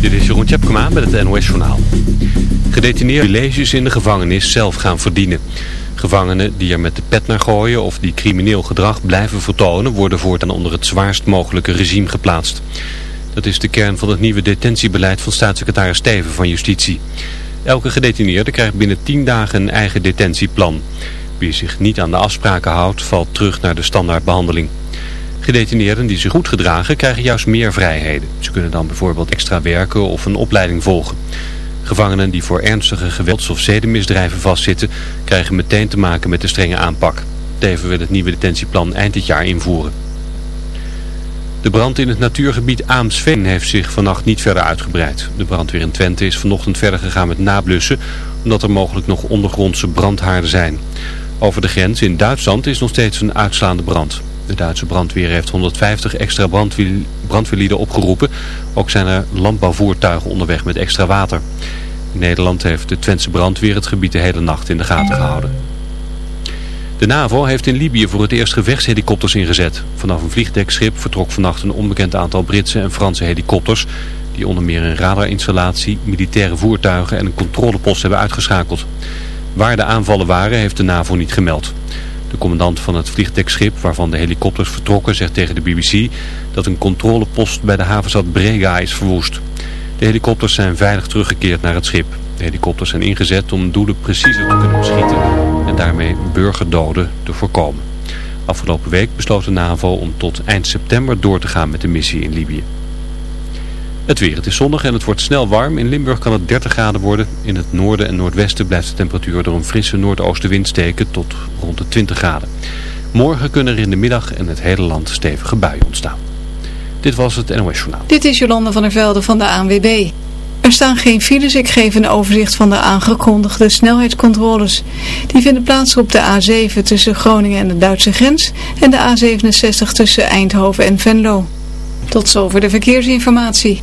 Dit is Jeroen Tjepkema met het NOS Journaal. Gedetineerde privileges in de gevangenis zelf gaan verdienen. Gevangenen die er met de pet naar gooien of die crimineel gedrag blijven vertonen... worden voortaan onder het zwaarst mogelijke regime geplaatst. Dat is de kern van het nieuwe detentiebeleid van staatssecretaris Steven van Justitie. Elke gedetineerde krijgt binnen 10 dagen een eigen detentieplan. Wie zich niet aan de afspraken houdt, valt terug naar de standaardbehandeling. Gedetineerden die zich goed gedragen krijgen juist meer vrijheden. Ze kunnen dan bijvoorbeeld extra werken of een opleiding volgen. Gevangenen die voor ernstige gewelds- of zedenmisdrijven vastzitten krijgen meteen te maken met de strenge aanpak. Teven wil het nieuwe detentieplan eind dit jaar invoeren. De brand in het natuurgebied Aamsveen heeft zich vannacht niet verder uitgebreid. De brandweer in Twente is vanochtend verder gegaan met nablussen, omdat er mogelijk nog ondergrondse brandhaarden zijn. Over de grens in Duitsland is nog steeds een uitslaande brand. De Duitse brandweer heeft 150 extra brandweerlieden opgeroepen. Ook zijn er landbouwvoertuigen onderweg met extra water. In Nederland heeft de Twentse brandweer het gebied de hele nacht in de gaten gehouden. De NAVO heeft in Libië voor het eerst gevechtshelikopters ingezet. Vanaf een vliegdekschip vertrok vannacht een onbekend aantal Britse en Franse helikopters... die onder meer een radarinstallatie, militaire voertuigen en een controlepost hebben uitgeschakeld. Waar de aanvallen waren heeft de NAVO niet gemeld. De commandant van het vliegdekschip waarvan de helikopters vertrokken zegt tegen de BBC dat een controlepost bij de havenstad Brega is verwoest. De helikopters zijn veilig teruggekeerd naar het schip. De helikopters zijn ingezet om doelen preciezer te kunnen beschieten en daarmee burgerdoden te voorkomen. Afgelopen week besloot de NAVO om tot eind september door te gaan met de missie in Libië. Het weer, het is zonnig en het wordt snel warm. In Limburg kan het 30 graden worden. In het noorden en noordwesten blijft de temperatuur door een frisse noordoostenwind steken tot rond de 20 graden. Morgen kunnen er in de middag en het hele land stevige buien ontstaan. Dit was het NOS Journaal. Dit is Jolande van der Velde van de ANWB. Er staan geen files, ik geef een overzicht van de aangekondigde snelheidscontroles. Die vinden plaats op de A7 tussen Groningen en de Duitse grens en de A67 tussen Eindhoven en Venlo. Tot zover de verkeersinformatie.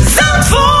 Zandvoort.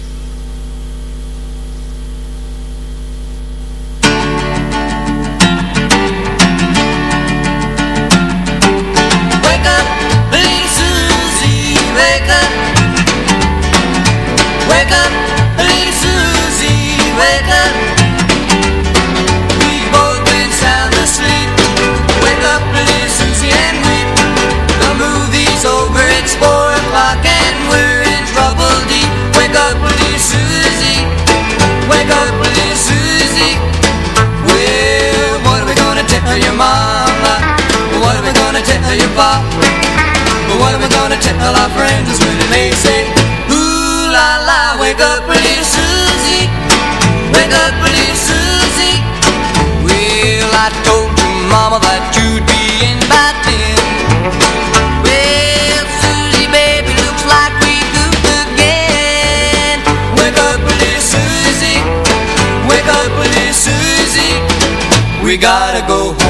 all our friends is when they say, Ooh la la, wake up, pretty Susie. Wake up, pretty Susie. Well, I told you, Mama, that you'd be in by ten. Well, Susie, baby, looks like we goofed again. Wake up, pretty Susie. Wake up, pretty Susie. We gotta go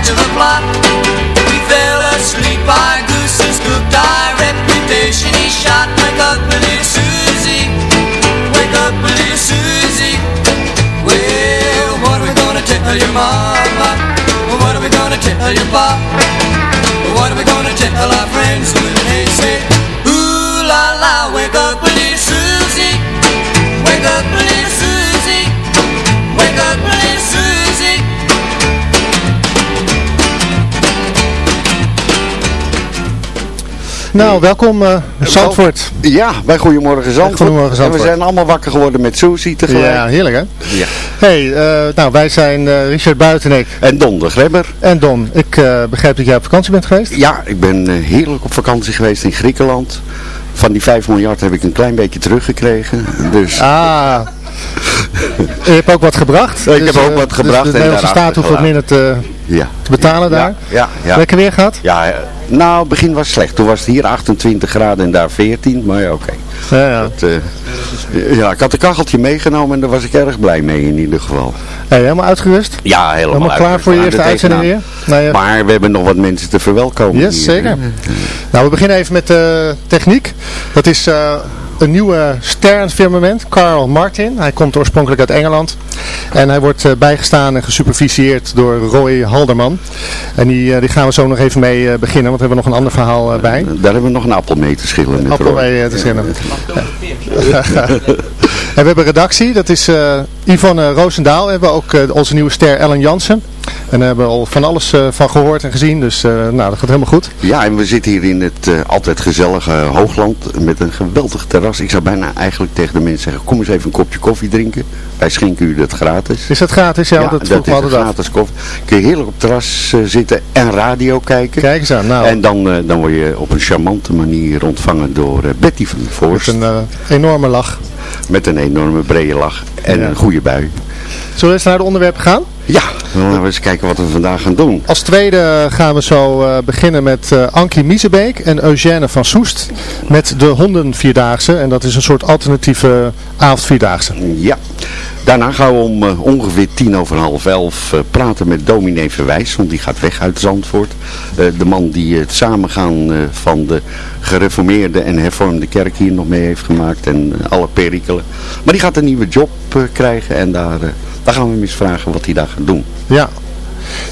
have of a plot. We fell asleep, our goose is cooked, our reputation is shot. Wake up, little Susie, wake up, little Susie. Well, what are we gonna tell your mama? What are we gonna tell your pop? What are we gonna tell our friends when they say, Ooh la la, wake up, little Susie, wake up, little Nou, welkom eh Zandvoort. Ja, bij Goedemorgen Zandvoort. Goedemorgen Zandvoort. En we zijn allemaal wakker geworden met Susie tegelijk. Ja, heerlijk hè? Ja. Hey, eh, nou wij zijn eh, Richard Buitenek En Don de Grebber. en Don. Ik begrijp dat jij op vakantie bent geweest. Ja, ik ben heerlijk op vakantie geweest in Griekenland. Van die 5 miljard heb ik een klein beetje teruggekregen. Dus Ah, je hebt ook wat gebracht. Ik heb ook eh, wat gebracht Dus de en Nederlandse staat hoeft wat minder te, ja. te betalen daar. Ja, ja, ja. Lekker weer gehad? Ja, eh, nou, het begin was slecht. Toen was het hier 28 graden en daar 14. Maar ja, oké. Ja, ja. Eh, Ja, ik had een kacheltje meegenomen en daar was ik erg blij mee in ieder geval. Hey, helemaal uitgerust? Ja, helemaal, Helemaal klaar voor je eerste uitgerust. uitzending Nou, weer? Nou, ja. Maar we hebben nog wat mensen te verwelkomen. Yes, hier, zeker. Nou, we beginnen even met de techniek. Dat is eh, een nieuwe ster in het firmament, Carl Martin. Hij komt oorspronkelijk uit Engeland. En hij wordt eh, bijgestaan en gesuperviseerd door Roy Halderman. En die, eh, die gaan we zo nog even mee eh, beginnen, want we hebben nog een ander verhaal bij. Daar hebben we nog een appel mee te schillen. Appel Roy. mee te schillen. en we hebben redactie, dat is eh, Yvonne Roosendaal. We hebben ook eh, onze nieuwe ster Ellen Jansen. En daar hebben we al van alles eh, van gehoord en gezien, dus nou, dat gaat helemaal goed. Ja, en we zitten hier in het altijd gezellige Hoogland met een geweldig terras. Ik zou bijna eigenlijk tegen de mensen zeggen, kom eens even een kopje koffie drinken. Wij schenken u dat gratis. Is dat gratis? Ja, dat dat is af. gratis koffie. Kun je heerlijk op het terras zitten en radio kijken. Kijk eens aan, nou. En dan, dan word je op een charmante manier ontvangen door Betty van der Met Voorst. een enorme lach. Met een enorme brede lach en Ja. een goede bui. Zullen we eens naar de onderwerpen gaan? Ja, dan laten we eens kijken wat we vandaag gaan doen. Als tweede gaan we zo eh, beginnen met eh Ankie Miezebeek en Eugène van Soest met de hondenvierdaagse. En dat is een soort alternatieve avondvierdaagse. Ja. Daarna gaan we om eh, ongeveer tien over half elf eh, praten met dominee Verwijs, want die gaat weg uit Zandvoort. Eh, de man die het samengaan eh, van de gereformeerde en hervormde kerk hier nog mee heeft gemaakt en eh, alle perikelen. Maar die gaat een nieuwe job eh, krijgen en daar, daar gaan we hem eens vragen wat hij daar gaat doen. Ja.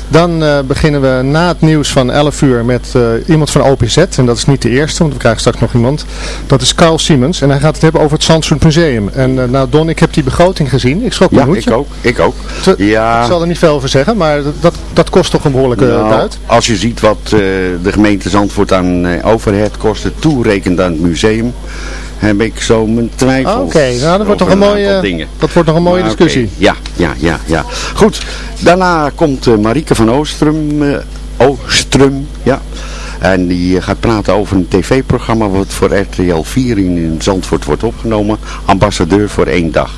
Dan eh, beginnen we na het nieuws van 11 uur met eh, iemand van OPZ. En dat is niet de eerste, want we krijgen straks nog iemand. Dat is Carl Siemens. En hij gaat het hebben over het Zandvoort Museum. En eh, nou Don, ik heb die begroting gezien. Ik schrok Ja, mijn hoedje. ik ook. Ik ook. Te- Ja. Ik zal er niet veel over zeggen, maar dat- dat, kost toch een behoorlijke Nou, duit. als je ziet wat de gemeente Zandvoort aan eh, overhead kosten toerekent aan het museum, heb ik zo mijn twijfels. Ah, Oké, nou dat wordt, toch een mooie, dingen. dat wordt nog een mooie Maar oké, discussie. Ja, ja, ja, ja. Goed, daarna komt eh, Marieke van Oostrum, eh, Oostrum, ja. En die eh, gaat praten over een tv-programma wat voor RTL 4 in, Zandvoort wordt opgenomen. Ambassadeur voor één dag.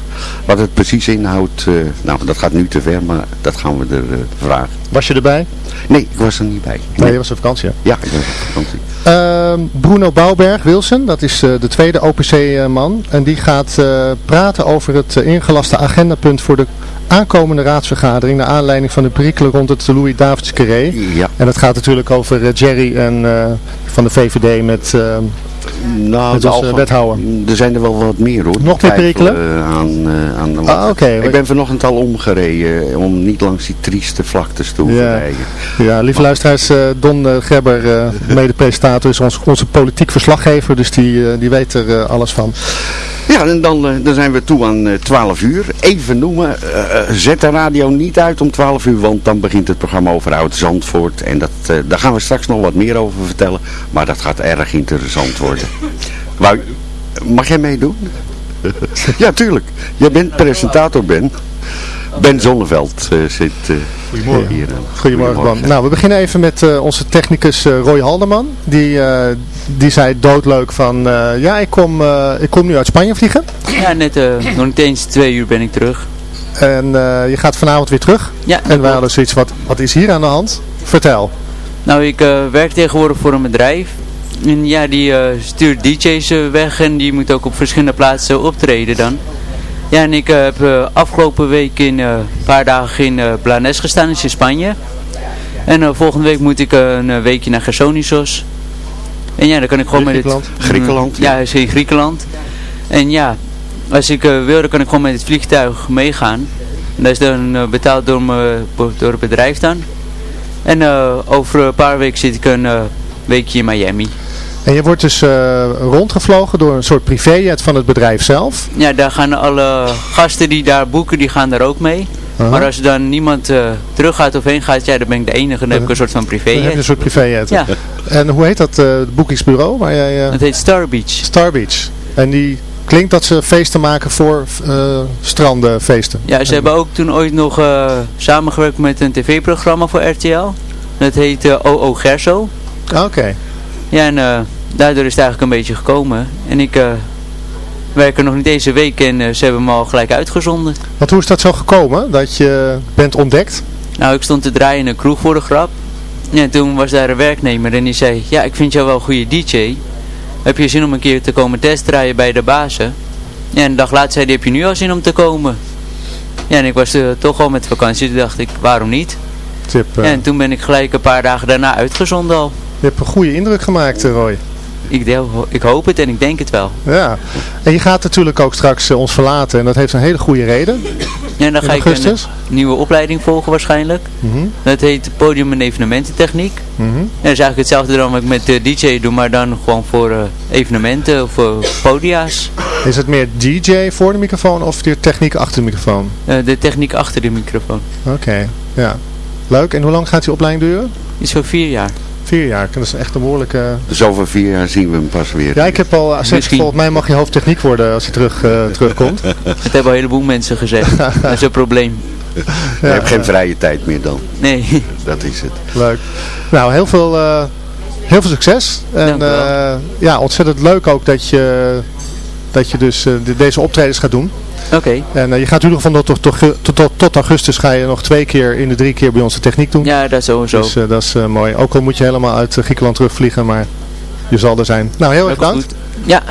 Wat het precies inhoudt, eh, nou dat gaat nu te ver, maar dat gaan we er eh, vragen. Was je erbij? Nee, ik was er niet bij. Nee, je was op vakantie. hè? Ja, ik was op vakantie. Ehm, Bruno Bouwberg Wilson, dat is de tweede OPC-man. en die gaat praten over het ingelaste agendapunt voor de aankomende raadsvergadering. Naar aanleiding van de perikelen rond het Louis Davids Carré. Ja. En dat gaat natuurlijk over eh, Jerry en, eh, van de VVD met... eh, Nou, alfa- wethouder. Er zijn er wel wat meer hoor. Nog meer perikelen? aan, aan de Ah, oké. Ik ben vanochtend al omgereden om niet langs die trieste vlaktes te hoeven Ja. rijden. ja, lieve luisteraars, Don Gerber, mede-presentator, is ons, onze politiek verslaggever. Dus die, die weet er alles van. Ja, en dan, eh, dan zijn we toe aan eh, 12 uur. Even noemen, eh, eh, zet de radio niet uit om 12 uur, want dan begint het programma over Oud Zandvoort. En dat, eh, daar gaan we straks nog wat meer over vertellen, maar dat gaat erg interessant worden. Wou, mag jij meedoen? ja, tuurlijk. Jij bent presentator, Ben. Ben Zonneveld eh, zit eh, Goedemorgen. hier. eh. Goedemorgen, man. Nou, we beginnen even met eh, onze technicus eh, Roy Haldeman. Die, eh, die zei doodleuk van, eh, ja, ik kom, eh, ik kom nu uit Spanje vliegen. Ja, net eh, nog niet eens twee uur ben ik terug. En eh, je gaat vanavond weer terug. Ja, En wij hadden zoiets, wat, wat is hier aan de hand? Vertel. Nou, ik eh, werk tegenwoordig voor een bedrijf. En ja, die eh, stuurt DJ's weg en die moet ook op verschillende plaatsen optreden dan. Ja, en ik eh, heb eh, afgelopen week in eh, een paar dagen in Blanes gestaan, dat is in Spanje. En volgende week moet ik een weekje naar Gersonisos. En ja, dan kan ik gewoon met het... Griekenland? Ja, is in Griekenland. En ja, als ik wil, dan kan ik gewoon met het vliegtuig meegaan. En dat is dan betaald door, me, door het bedrijf dan. En over een paar weken zit ik een weekje in Miami. En je wordt dus eh, rondgevlogen door een soort privéjet van het bedrijf zelf. Ja, daar gaan alle gasten die daar boeken, die gaan daar ook mee. Maar als er dan niemand eh, terug gaat of heen gaat, ja, dan ben ik de enige. Dan heb ik een soort van Dan heb je een privéjet. soort privéjet. Ja, En hoe heet dat, eh, boekingsbureau? Waar jij, het heet Star Beach. Star Beach. En die klinkt dat ze feesten maken voor strandenfeesten. Ja, ze hebben ook toen ooit nog samengewerkt met een tv-programma voor RTL. Dat heet OO Gerso. Oké. Ja, en eh, daardoor is het eigenlijk een beetje gekomen. En ik eh, werk er nog niet deze week en eh, ze hebben me al gelijk uitgezonden. Want hoe is dat zo gekomen, dat je bent ontdekt? Nou, ik stond te draaien in een kroeg voor de grap. En toen was daar een werknemer en die zei, ja, ik vind jou wel een goede DJ. Heb je zin om een keer te komen testdraaien bij de bazen? Ja, en een dag later zei hij, heb je nu al zin om te komen? Ja, en ik was toch al met vakantie, dus dacht ik, waarom niet? Ja, en toen ben ik gelijk een paar dagen daarna uitgezonden al. Je hebt een goede indruk gemaakt, eh, Roy. Ik, deel, ik hoop het en ik denk het wel. Ja. En je gaat natuurlijk ook straks eh, ons verlaten en dat heeft een hele goede reden. Ja, en dan ga ik een nieuwe opleiding volgen waarschijnlijk. Mhm, Dat heet podium- en evenemententechniek. mhm. Ja, dat is eigenlijk hetzelfde dan wat ik met eh, DJ doe, maar dan gewoon voor evenementen of podia's. Is het meer DJ voor de microfoon of de techniek achter de microfoon? De techniek achter de microfoon. Oké, ja. Leuk. En hoe lang gaat die opleiding duren? Is zo vier jaar. Vier jaar. Dat is echt een behoorlijke... Dus over vier jaar zien we hem pas weer. Ja, ik heb al gezegd, Misschien. volgens mij mag je hoofdtechniek worden als je terug, eh, terugkomt. Dat hebben een heleboel mensen gezegd. dat is een probleem. Je hebt geen vrije tijd meer dan. Nee. Dat is het. Leuk. Nou, heel veel, eh, heel veel succes. En eh, ja, ontzettend leuk ook dat je, dat je dus eh, de- deze optredens gaat doen. Oké. En eh, je gaat in ieder geval tot, tot, tot, tot, augustus ga je nog twee keer in de drie keer bij ons de techniek doen. Ja, dat sowieso. Dus eh, dat is eh, mooi. Ook al moet je helemaal uit Griekenland terugvliegen, maar je zal er zijn. Nou, heel erg bedankt. goed. Ja,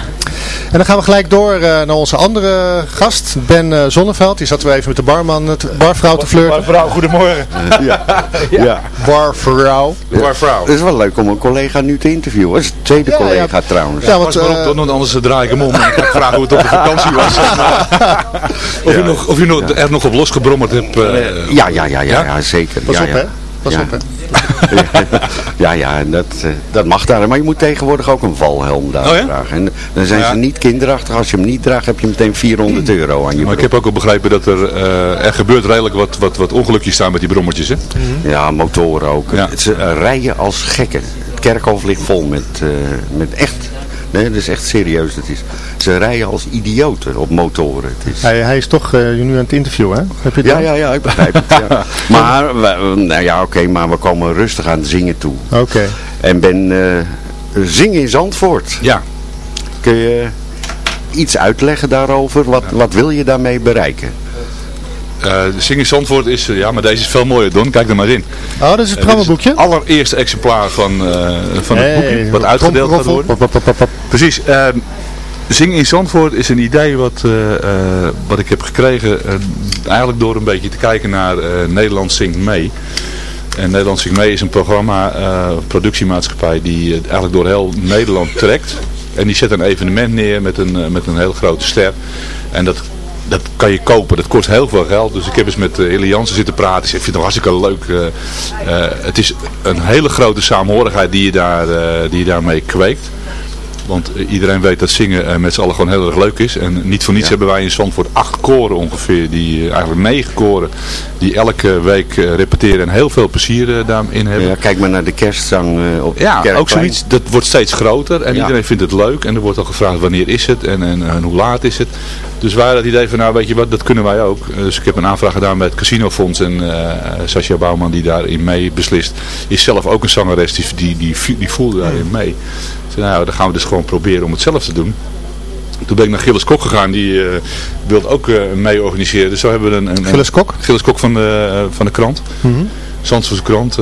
En dan gaan we gelijk door eh, naar onze andere gast, Ben eh, Zonneveld. Die zat weer even met de barman, het barvrouw te flirten. Mevrouw, goedemorgen. Ja. ja. Barvrouw. Mevrouw. Het is wel leuk om een collega nu te interviewen. Dat is de tweede Ja, ja. collega trouwens. Ja, Pas want, maar op, eh, dan, want anders draai ik hem om en ik ga vragen hoe het op de vakantie was. of, u nog, of u nog, er nog op losgebrommerd hebt. eh, Ja, ja, ja, ja, Ja? ja, zeker. Pas ja, op, ja. hè. Pas Ja. op, hè. ja, ja, en dat, eh, dat mag daar. Maar je moet tegenwoordig ook een valhelm daar Oh ja? dragen. En dan zijn Ja. ze niet kinderachtig. Als je hem niet draagt, heb je meteen 400 euro aan je Maar ik heb ook al begrepen dat er, eh, er gebeurt redelijk wat, wat, wat ongelukjes staan met die brommetjes. Hè? Ja, motoren ook. Ja. Ze eh, rijden als gekken. Het kerkhof ligt vol met, eh, met echt... Nee, dat is echt serieus. Dat is. Ze rijden als idioten op motoren. Het is... Hij, hij is toch eh, nu aan het interviewen, hè? Heb je het Ja, dan? ja, ja, ik begrijp het. Ja. Maar, we, nou ja, oké, maar we komen rustig aan het zingen toe. Oké. En ben eh zingen in Zandvoort. Ja. Kun je iets uitleggen daarover? Wat, wat wil je daarmee bereiken? Eh de Zing in Zandvoort is, eh, ja, maar deze is veel mooier, Don. Kijk er maar in. Oh, dat is het Eh, programmaboekje? het allereerste exemplaar van, eh, van het boekje, wat uitgedeeld gaat worden. Pop, pop. Precies. eh, Zing in Zandvoort is een idee wat, eh, eh, wat ik heb gekregen eh, eigenlijk door een beetje te kijken naar eh, Nederland Zingt Mee. En Nederland Zingt Mee is een programma, eh, productiemaatschappij die eh, eigenlijk door heel Nederland trekt. En die zet een evenement neer met een, eh, met een heel grote ster. En dat, dat kan je kopen. Dat kost heel veel geld. Dus ik heb eens met uh, Hille Jansen zitten praten. Ik zeg, ik vind het hartstikke leuk. eh, eh, het is een hele grote saamhorigheid die je, daar, eh, die je daarmee kweekt. Want eh, iedereen weet dat zingen eh, met z'n allen gewoon heel erg leuk is. En niet voor niets Ja. hebben wij in Zandvoort acht koren ongeveer. Die, eh, eigenlijk negen koren. Die elke week repeteren en heel veel plezier daarin hebben. Ja, kijk maar naar de kerstzang op Ja, kerkplein. ook zoiets. Dat wordt steeds groter en Ja. iedereen vindt het leuk. En er wordt al gevraagd wanneer is het en, en, en hoe laat is het. Dus wij hadden het idee van nou weet je wat, dat kunnen wij ook. Dus ik heb een aanvraag gedaan bij het Casinofonds. En eh Sascha Bouwman die daarin mee beslist. Is zelf ook een zangeres die, die, die, die voelde daarin mee. Nou dan gaan we dus gewoon proberen om het zelf te doen. Toen ben ik naar Gilles Kok gegaan, die uh, wilde ook uh, mee organiseren. Dus zo hebben we een... een Gilles Kok? Gilles Kok van de, van de krant. Mm -hmm. Zandvoortse krant.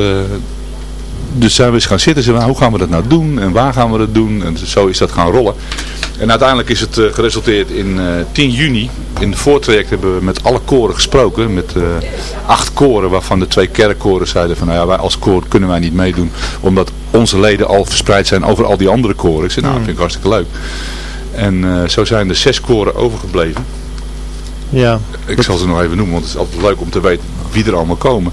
dus zijn we eens gaan zitten. Zeiden, hoe gaan we dat nou doen? En waar gaan we dat doen? En zo is dat gaan rollen. En uiteindelijk is het uh, geresulteerd in uh, 10 juni. In het voortraject hebben we met alle koren gesproken. Met uh, acht koren, waarvan de twee kerkkoren zeiden van nou ja, wij als koor kunnen wij niet meedoen. Omdat onze leden al verspreid zijn over al die andere koren. Ik zei nou, dat vind ik hartstikke leuk. En zo zijn er zes koren overgebleven. Ja. Ik zal ze nog even noemen, want het is altijd leuk om te weten wie er allemaal komen.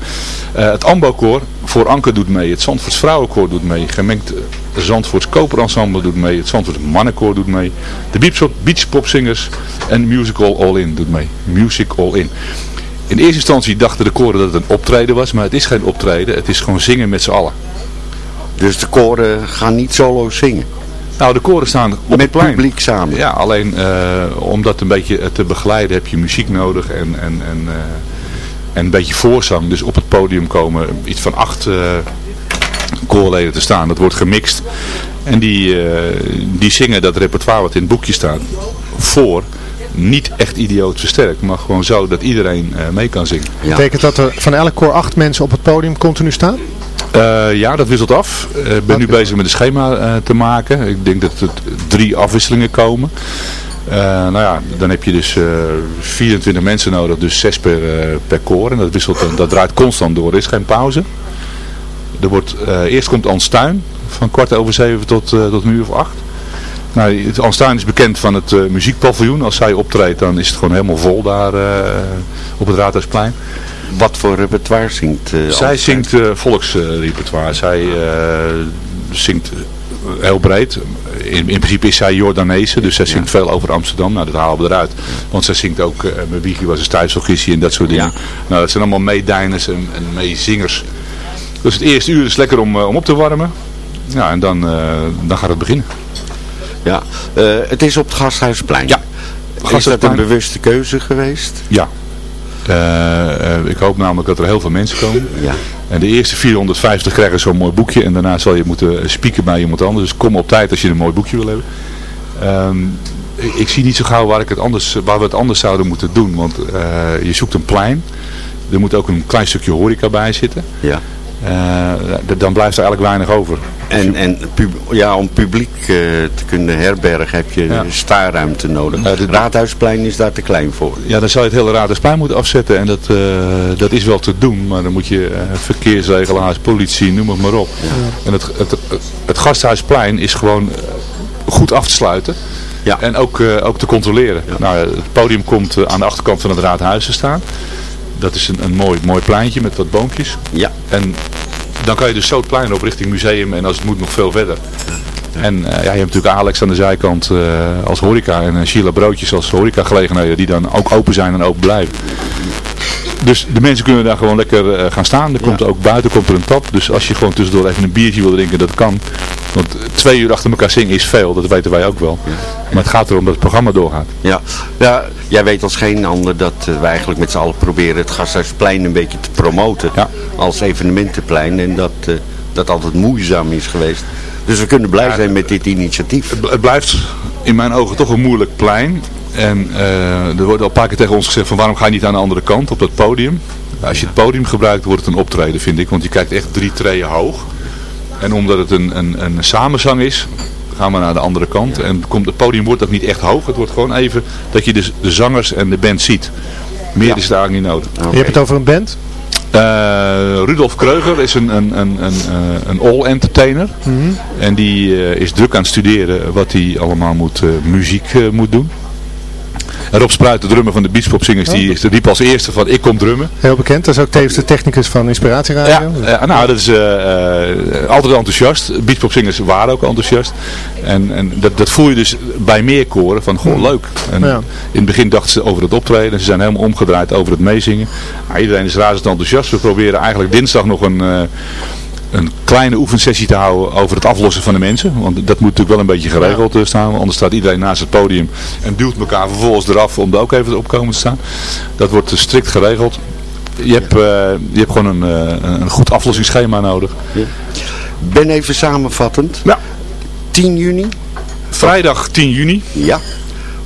Uh, het Ambo-koor voor Anker doet mee. Het Zandvoorts Vrouwenkoor doet mee. Gemengd Zandvoorts Koperensemble doet mee. Het Zandvoorts Mannenkoor doet mee. De Beachpopzingers en Musical All In doet mee. Music All In. In eerste instantie dachten de koren dat het een optreden was, maar het is geen optreden. Het is gewoon zingen met z'n allen. Dus de koren gaan niet solo zingen? Nou, de koren staan op Met het plein. publiek samen? Ja, alleen uh, om dat een beetje te begeleiden heb je muziek nodig en, en, en, uh, en een beetje voorzang. Dus op het podium komen iets van acht uh, koorleden te staan. Dat wordt gemixt. En die, die zingen dat repertoire wat in het boekje staat voor niet echt idioot versterkt, maar gewoon zo dat iedereen uh, mee kan zingen. Ja. Betekent dat er van elk koor acht mensen op het podium continu staan? Uh, ja, dat wisselt af. Ik uh, ben okay. nu bezig met een schema uh, te maken. Ik denk dat er drie afwisselingen komen. Nou ja, dan heb je dus 24 mensen nodig, dus 6 per, per koor. En dat, wisselt, dat draait constant door, er is geen pauze. Er wordt, eerst komt Ans Tuin, van kwart over zeven tot, tot een uur of acht. Nou, Anstuin is bekend van het uh, muziekpaviljoen. Als zij optreedt, dan is het gewoon helemaal vol daar uh, op het Raadhuisplein. Wat voor repertoire zingt uh, Zij zingt volksrepertoire. zij zingt heel breed. In, in, principe is zij Jordaanese, dus zij zingt ja. veel over Amsterdam. Nou, dat halen we eruit. Want zij zingt ook, mijn wiegje was een thuisvergissie en dat soort dingen. Ja. Nou, dat zijn allemaal meedijners en, en meezingers. Dus het eerste uur is lekker om, om op te warmen. Ja, en dan, dan gaat het beginnen. Ja, uh, het is op het Gasthuisplein. Ja. Is dat een bewuste keuze geweest? Ja. Uh, uh, ik hoop namelijk dat er heel veel mensen komen. Ja. En de eerste 450 krijgen zo'n mooi boekje. En daarna zal je moeten spieken bij iemand anders. Dus kom op tijd als je een mooi boekje wil hebben. Um, ik, zie niet zo gauw waar, ik het anders, waar we het anders zouden moeten doen. Want je zoekt een plein. Er moet ook een klein stukje horeca bij zitten. Ja. Uh, dan blijft er eigenlijk weinig over. En, en ja, om publiek uh, te kunnen herbergen heb je ja. staarruimte nodig. Uh, het Raadhuisplein is daar te klein voor. Ja, dan zou je het hele Raadhuisplein moeten afzetten. En dat, dat is wel te doen. Maar dan moet je verkeersregelaars, politie, noem het maar op. Ja. En het, het, het, het, Gasthuisplein is gewoon goed af te sluiten. Ja. En ook, ook te controleren. Nou, het podium komt aan de achterkant van het Raadhuis te staan. Dat is een, een mooi, mooi pleintje met wat boompjes. Ja. En dan kan je dus zo het plein op richting museum en als het moet nog veel verder. En uh, ja, je hebt natuurlijk Alex aan de zijkant uh, als horeca en uh, Sheila Broodjes als horeca gelegenheden die dan ook open zijn en open blijven. Dus de mensen kunnen daar gewoon lekker gaan staan. Er komt ja. ook buiten komt er een tap. Dus als je gewoon tussendoor even een biertje wil drinken, dat kan. Want twee uur achter elkaar zingen is veel, dat weten wij ook wel. Ja. Maar het gaat erom dat het programma doorgaat. Ja, ja jij weet als geen ander dat uh, wij eigenlijk met z'n allen proberen het Gasthuisplein een beetje te promoten. Ja. Als evenementenplein. En dat uh, dat altijd moeizaam is geweest. Dus we kunnen blij zijn met dit initiatief. Het blijft in mijn ogen toch een moeilijk plein. En uh, er wordt al een paar keer tegen ons gezegd van waarom ga je niet aan de andere kant op dat podium. Als je het podium gebruikt wordt het een optreden vind ik. Want je kijkt echt drie treeën hoog. En omdat het een, een, een samenzang is, gaan we naar de andere kant. En komt, het podium wordt ook niet echt hoog. Het wordt gewoon even dat je de, de zangers en de band ziet. Meer ja. is daar niet nodig. Okay. Je hebt het over een band? Uh, Rudolf Kreuger is een, een, een, een, een all-entertainer. Mm -hmm. En die uh, is druk aan het studeren wat hij allemaal moet, uh, muziek moet doen. En Rob Spruit, de drummer van de Beachpopzingers, die is, riep als eerste van ik kom drummen. Heel bekend, dat is ook tevens de technicus van Inspiratieradio. Ja, nou dat is uh, uh, altijd enthousiast. Beachpopzingers waren ook enthousiast. En, en dat, dat voel je dus bij meer koren van gewoon leuk. En ja. In het begin dachten ze over het optreden. Ze zijn helemaal omgedraaid over het meezingen. Nou, iedereen is razend enthousiast. We proberen eigenlijk dinsdag nog een een kleine oefensessie te houden over het aflossen van de mensen. Want dat moet natuurlijk wel een beetje geregeld ja. staan. Anders staat iedereen naast het podium en duwt elkaar vervolgens eraf om er ook even op komen te staan. Dat wordt strikt geregeld. Je hebt, uh, je hebt gewoon een, uh, een goed aflossingsschema nodig. Ja. Ben even samenvattend. Ja. 10 juni. Vrijdag 10 juni. Ja.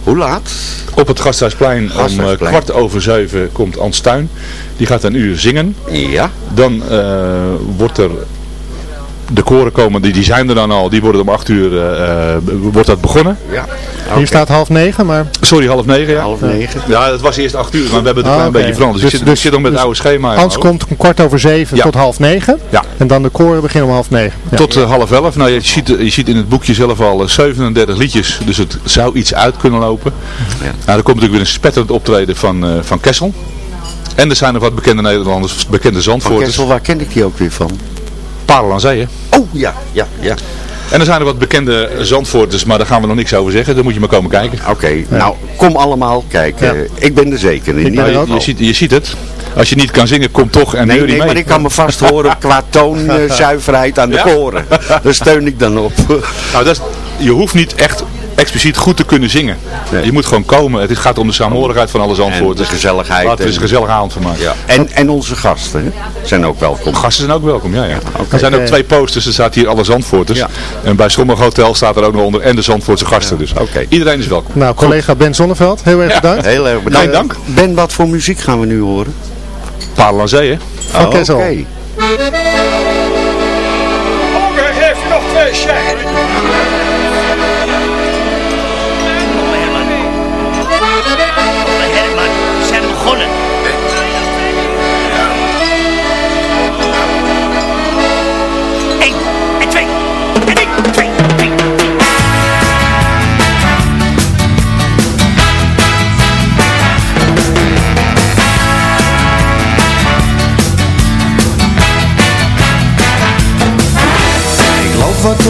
Hoe laat? Op het Gasthuisplein, om eh, kwart over zeven komt Ans Tuin. Die gaat een uur zingen. Ja. Dan eh, wordt er... De koren komen, die, die zijn er dan al. Die worden om acht uur eh, eh, wordt dat begonnen. Ja. Hier staat half negen, maar... Sorry, half negen ja. Half negen. Ja, het was eerst acht uur, maar we hebben het een Ah, klein beetje veranderd. Dus, Dus- ik zit, dus- ik zit nog met het dus oude schema. Hans komt om kwart over zeven Ja. tot half negen. Ja. En dan de koren beginnen om half negen. Ja. Tot eh, half elf. Nou, je ziet, je ziet in het boekje zelf al eh, 37 liedjes. Dus het zou iets uit kunnen lopen. Ja. Nou, er komt natuurlijk weer een spetterend optreden van, eh, van Kessel. En er zijn nog wat bekende Nederlanders, bekende Van Zandvoorters. Kessel, waar ken ik die ook weer van? Parel aan Zee, hè? Oh, ja, ja, ja. En er zijn er wat bekende Zandvoorters, maar daar gaan we nog niks over zeggen. Dan moet je maar komen kijken. Oké, nou, kom allemaal kijken. Ja. Ik ben er zeker in. Er Je, je, ziet, je ziet het. Als je niet kan zingen, kom toch en Nee, nee, mee. maar ik kan me vast horen qua toonzuiverheid aan de Ja? koren. Daar steun ik dan op. Nou, dat is, je hoeft niet echt expliciet goed te kunnen zingen. Nee. Je moet gewoon komen. Het gaat om de saamhorigheid van alle En Zandvoorters. de gezelligheid. Laten we er eens een en- gezellige avond van maken. Ja. En, en onze gasten hè, zijn ook welkom. Gasten zijn ook welkom, ja. ja. Er zijn ook Oké. twee posters, er staat hier alle Zandvoorters. Ja. En bij sommige hotels staat er ook nog onder en de Zandvoortse gasten. Dus Oké. iedereen is welkom. Nou, collega Ben Zonneveld, heel erg Ja. bedankt. Heel erg bedankt. Dank. Ben, wat voor muziek gaan we nu horen? Parel aan Zee, hè? Oh, Kessel. oké. Herman,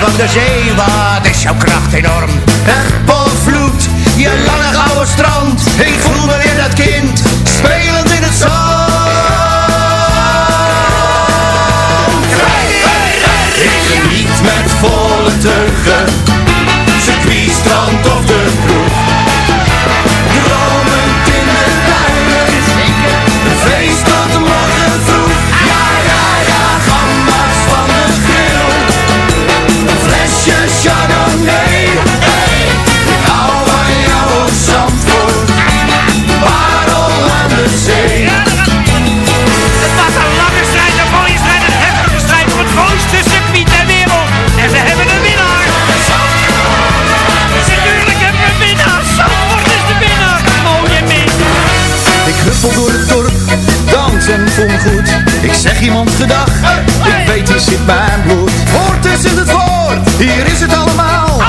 golven van de zee, wat is jouw kracht enorm. Er vloed, je lange gouden strand. Ik voel me weer dat kind, spelend in het zand. Geniet met volle teugen, Zeg iemand gedag, ik weet hier zit mijn bloed. Hoort is in het woord, hier is het allemaal.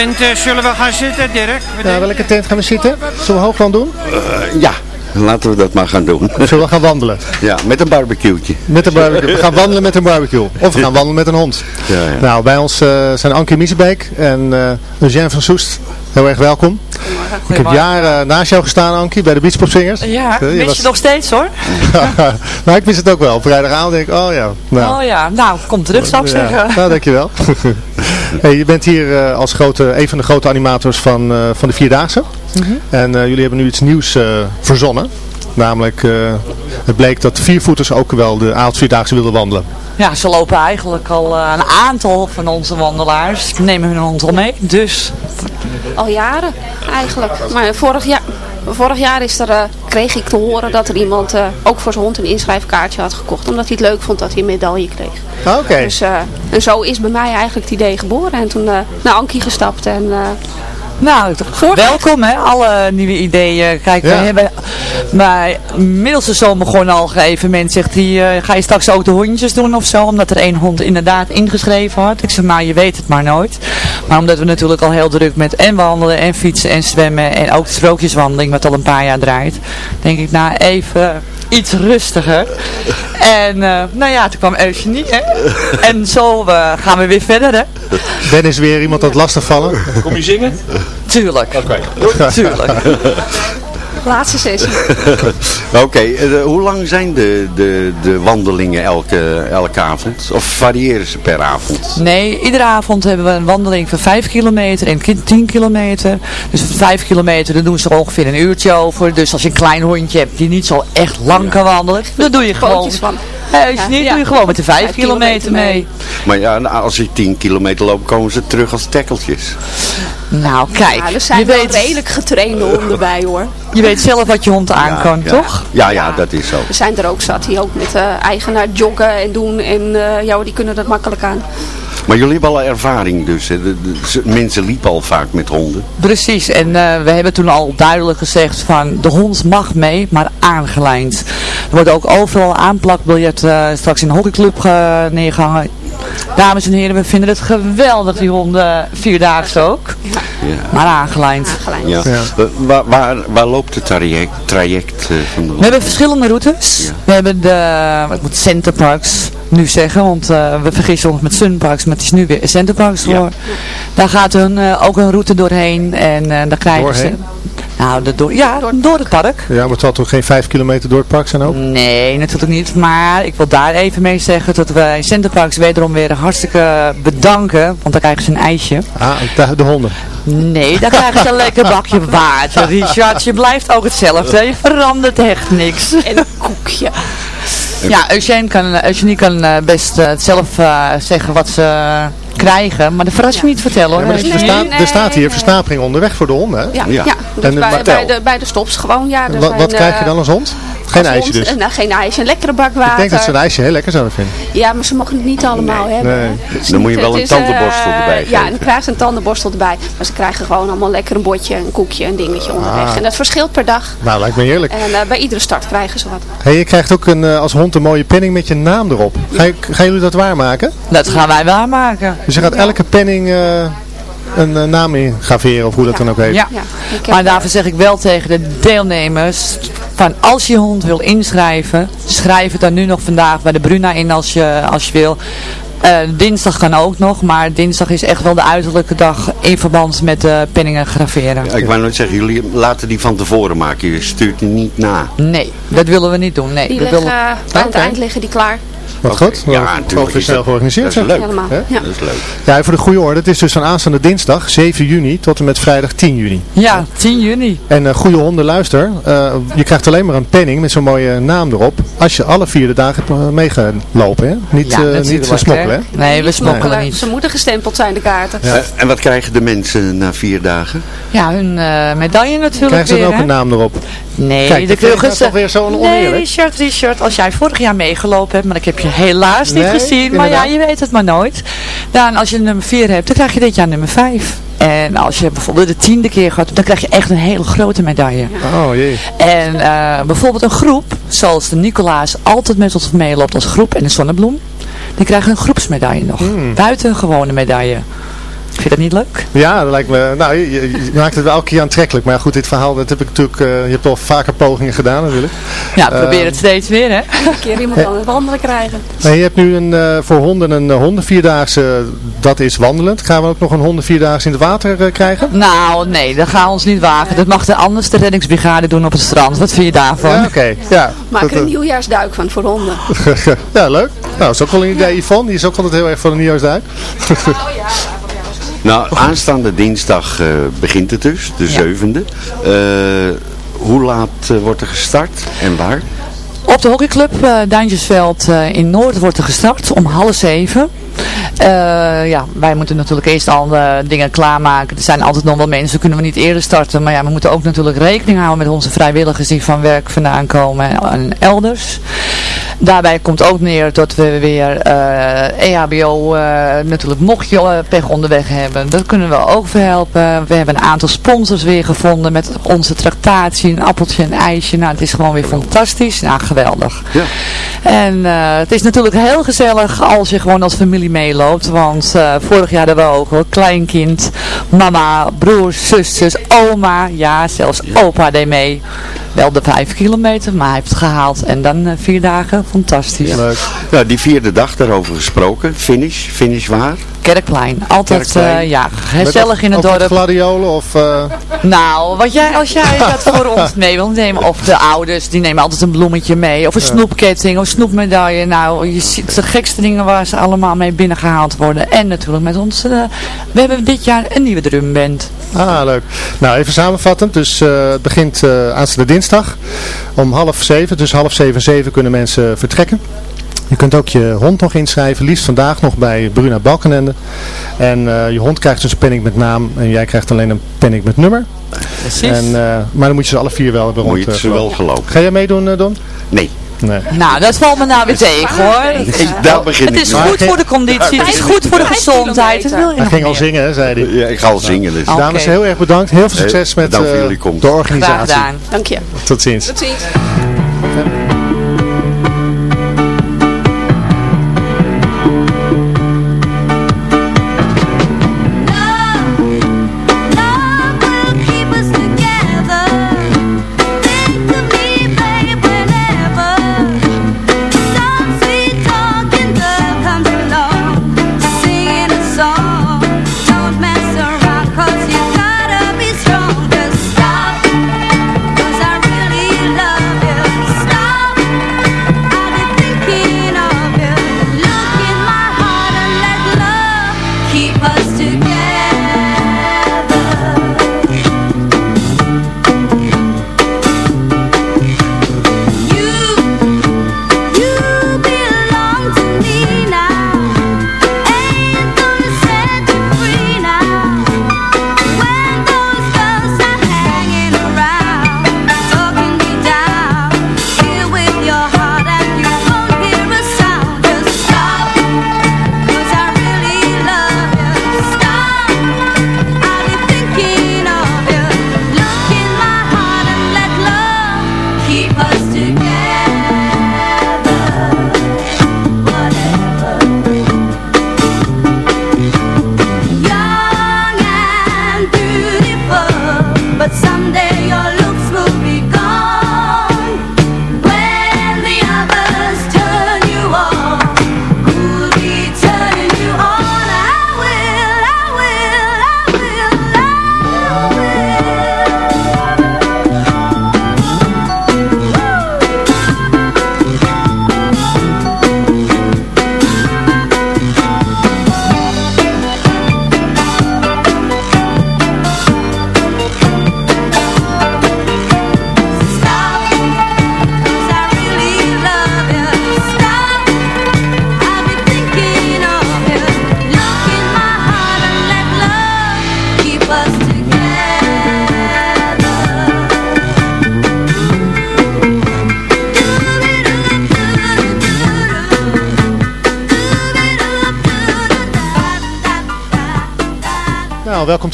Tent eh, zullen we gaan zitten, Dirk? Ja, welke tent gaan we zitten? Zullen we Hoogland doen? Eh, ja, laten we dat maar gaan doen. Zullen we gaan wandelen? Ja, met een barbecue'tje. Met een barbecue. We gaan wandelen met een barbecue. Of we gaan wandelen met een hond. Ja, ja. Nou, bij ons eh, zijn Ankie Miesebeek en uh, Eugène van Soest. Heel erg welkom. Ik heb jaren naast jou gestaan, Ankie, bij de Beachpopzingers. Ja, mis was- je nog steeds hoor. nou, ik wist het ook wel. Vrijdagavond denk ik, oh ja. Nou, Oh ja, nou, kom terug zou ik ja. zeggen. Nou, dankjewel. hey, je bent hier eh, als grote, een van de grote animators van, eh, van de Vierdaagse. Mhm. En eh, jullie hebben nu iets nieuws eh, verzonnen. Namelijk, eh, het bleek dat viervoeters ook wel de avondvierdaagse wilden wandelen. Ja, ze lopen eigenlijk al een aantal van onze wandelaars. Nemen hun hond al mee, dus... Al jaren eigenlijk. Maar vorig jaar, vorig jaar is er, eh, kreeg ik te horen dat er iemand eh, ook voor zijn hond een inschrijfkaartje had gekocht. Omdat hij het leuk vond dat hij een medaille kreeg. Ah, Oké. Dus, eh, en zo is bij mij eigenlijk het idee geboren. En toen naar Ankie gestapt en... eh, Nou, welkom hè, alle nieuwe ideeën. Kijk, we hebben maar middelste zomer gewoon al gegeven moment zegt hij, eh, ga je straks ook de hondjes doen of zo? Omdat er één hond inderdaad ingeschreven had. Ik zeg, maar je weet het maar nooit. Maar omdat we natuurlijk al heel druk met en wandelen en fietsen en zwemmen en ook de sprookjeswandeling wat al een paar jaar draait. Denk ik, nou even iets rustiger. En eh, nou ja, toen kwam Eugenie hè. En zo eh, gaan we weer verder hè. Ben is weer iemand dat lastig vallen. Kom je zingen? Tuurlijk. Oké. Tuurlijk. Laatste sessie. Oké, eh, hoe lang zijn de, de, de wandelingen elke, elke avond? Of variëren ze per avond? Nee, iedere avond hebben we een wandeling van 5 kilometer en ki- 10 kilometer. Dus voor 5 kilometer dan doen ze er ongeveer een uurtje over. Dus als je een klein hondje hebt die niet zo echt lang kan wandelen, dan doe je gewoon... Van. Ja, niet, ja. doe je gewoon met de 5 Vijf kilometer kilometer mee. Maar ja, nou, als je 10 kilometer loopt, komen ze terug als tekkeltjes. Nou, kijk, Ja, er zijn je, wel weet, redelijk getrainde honden bij hoor. je weet zelf wat je hond aan kan, ja. toch? Ja, ja, dat is zo. Er zijn er ook zat die ook met de eigenaar joggen en doen. En eh, ja, die kunnen dat makkelijk aan. Maar jullie hebben al ervaring dus. Hè? De, de- ze- mensen liepen al vaak met honden. Precies, en eh, we hebben toen al duidelijk gezegd van de hond mag mee, maar aangelijnd. Er wordt ook overal aanplakbiljet eh, straks in de hockeyclub eh, neergehangen. Dames en heren, we vinden het geweldig, die honden vierdaagse ook. Ja. Maar aangelijnd. Ja. Wa- Waar, waar, waar loopt het traject, traject eh, van de We hebben verschillende routes. We hebben de, wat moet Centerparks nu zeggen, want eh, we vergissen ons met Sunparks, maar het is nu weer Centerparks voor. Daar gaat een, eh, ook een route doorheen en eh daar krijgen Doorheen? ze... Nou, de, door, ja, door het park. Ja, maar het zal toch geen vijf kilometer door het park zijn ook? Nee, natuurlijk niet. Maar ik wil daar even mee zeggen dat we in Centerparks wederom weer hartstikke bedanken. Want dan krijgen ze een ijsje. Ah, de, de honden. Nee, dan krijgen ze een lekker bakje water. Richard, je blijft ook hetzelfde. Je verandert echt niks. En een koekje. Ja, Eugène kan, Eugenie kan eh, best eh, zelf eh, zeggen wat ze eh, krijgen. Maar de verrassing niet vertellen hoor. Ja, maar er, staat, er staat hier versnapering onderweg voor de honden. Hè? Ja, ja. dus En, bij, maar- bij, de, bij de stops gewoon. Ja, er Wat, zijn, wat krijg je eh, dan als hond? Geen ijsje dus. nou, geen ijsje, een lekkere bak water. Ik denk dat ze een ijsje heel lekker zouden vinden. Ja, maar ze mogen het niet allemaal hebben. Nee. Dan moet je wel een eh, tandenborstel erbij Ja, geven. en dan krijgen ze een tandenborstel erbij. Maar ze krijgen gewoon allemaal lekker een botje, een koekje, een dingetje onderweg. Ah. En dat verschilt per dag. Nou, lijkt me heerlijk. En eh, bij iedere start krijgen ze wat. Hey, je krijgt ook een, eh, als hond een mooie penning met je naam erop. Ga je, gaan jullie dat waarmaken? Dat gaan wij waarmaken. Dus je gaat elke penning eh, een eh, naam in graveren of hoe dat dan ook heet. Ja. Maar daarvoor zeg ik wel tegen de deelnemers, van als je hond wil inschrijven, schrijf het dan nu nog vandaag bij de Bruna in als je, als je wil. Eh, dinsdag kan ook nog, maar dinsdag is echt wel de uiterlijke dag in verband met de penningen graveren. Ja, ik wou nooit zeggen, jullie laten die van tevoren maken. Je stuurt die niet na. Nee, dat willen we niet doen. Nee, Die we liggen, willen... eh, aan het eind liggen die klaar. Wat goed. Ja, natuurlijk. is dat- georganiseerd. Dat is leuk. Helemaal. Hè? Ja. Dat is leuk. Ja, en voor de goede orde. Het is dus van aanstaande dinsdag 7 juni tot en met vrijdag 10 juni. Ja, 10 juni. En eh, goede honden, luister. eh, je krijgt alleen maar een penning met zo'n mooie naam erop. Als je alle vier de dagen hebt eh, meegelopen. Hè? Niet, Ja, eh, niet smokkelen. Hè? Nee, we smokkelen niet. Ze moeten gestempeld zijn, de kaarten. Eh, en wat krijgen de mensen na vier dagen? Ja, hun eh, medaille natuurlijk Krijgen ze weer, dan ook hè? een naam erop? Nee, Kijk, de dat Kulgers- nou toch weer zo'n Nee. Richard, Richard, als jij vorig jaar meegelopen hebt, maar ik heb je helaas niet Nee, gezien, maar ja, je weet het maar nooit. Dan als je nummer 4 hebt, dan krijg je dit jaar nummer 5. En als je bijvoorbeeld de tiende keer hebt, dan krijg je echt een hele grote medaille. Oh jee. En eh, bijvoorbeeld een groep, zoals de Nicolaas altijd met ons meeloopt als groep en de Zonnebloem, die krijgen een groepsmedaille nog. Hmm. Buiten een gewone medaille. Vind je dat niet leuk? Ja, dat lijkt me, nou, je, maakt het wel elke keer aantrekkelijk. Maar goed, dit verhaal, dat heb ik natuurlijk, eh, je hebt al vaker pogingen gedaan natuurlijk. Ja, probeer Eh, het steeds weer, hè? Een keer iemand aan het wandelen krijgen. Nee, je hebt nu een, eh, voor honden een hondenvierdaagse, dat is wandelend. Gaan we ook nog een hondenvierdaagse in het water eh, krijgen? Nou, nee, dat gaan we ons niet wagen. Dat mag de anders de reddingsbrigade doen op het strand. Wat vind je daarvan? Ja, oké. Ja, Maak dat, er een nieuwjaarsduik van voor honden. ja, leuk. Nou, dat is ook wel een idee, Yvonne. Die is ook altijd heel erg van de nieuwsduik. Nou, aanstaande dinsdag eh, begint het dus, de zevende. Eh, hoe laat eh, wordt er gestart en waar? Op de hockeyclub Duintjesveld in Noord wordt er gestart om half zeven. Eh, ja, wij moeten natuurlijk eerst al eh, dingen klaarmaken. Er zijn altijd nog wel mensen, kunnen we niet eerder starten. Maar ja, we moeten ook natuurlijk rekening houden met onze vrijwilligers die van werk vandaan komen en, elders. Daarbij komt ook neer dat we weer eh, EHBO, eh, natuurlijk mocht je pech onderweg hebben, dat kunnen we ook verhelpen. We hebben een aantal sponsors weer gevonden met onze tractatie, een appeltje en een ijsje. Nou, het is gewoon weer fantastisch. Nou, geweldig. Ja. En het is natuurlijk heel gezellig als je gewoon als familie meeloopt. Want eh, vorig jaar hadden we ook een kleinkind, mama, broers, zusters, oma. Ja, zelfs opa deed mee. Wel de vijf kilometer, maar hij heeft het gehaald. En dan eh, vier dagen, fantastisch. Ja, die vierde dag daarover gesproken. Finish, finish waar? Kerkplein, altijd Kerkplein. eh, ja, gezellig in het met dorp. gladiolen of... Nou, wat jij, als jij dat voor ons mee wilt nemen, of de ouders, die nemen altijd een bloemetje mee, of een snoepketting, of snoepmedaille. Nou, je ziet de gekste dingen waar ze allemaal mee binnengehaald worden. En natuurlijk met ons, eh, we hebben dit jaar een nieuwe drumband. Ah, leuk. Nou, even samenvattend. Dus eh, het begint eh aanstaande dinsdag om half zeven. Dus half zeven en zeven kunnen mensen vertrekken. Je kunt ook je hond nog inschrijven, liefst vandaag nog bij Bruna Balkenende. En eh, je hond krijgt dus een penning met naam en jij krijgt alleen een penning met nummer. Precies. En, eh, maar dan moet je ze alle vier wel hebben rond. Moet je ze wel gelopen. Ga jij meedoen, Don? Nee. Nee. Nou, dat valt me nou weer tegen hoor. Ik, daar begin Het ik is mee. goed voor de conditie, het is goed voor de gezondheid. Dat wil je Hij nog ging al zingen, hè, zei hij. Ja, ik ga al zingen dus. Dames, heel erg bedankt. Heel veel succes met eh, de Graag organisatie. gedaan. Dank je. Tot ziens. Tot ziens.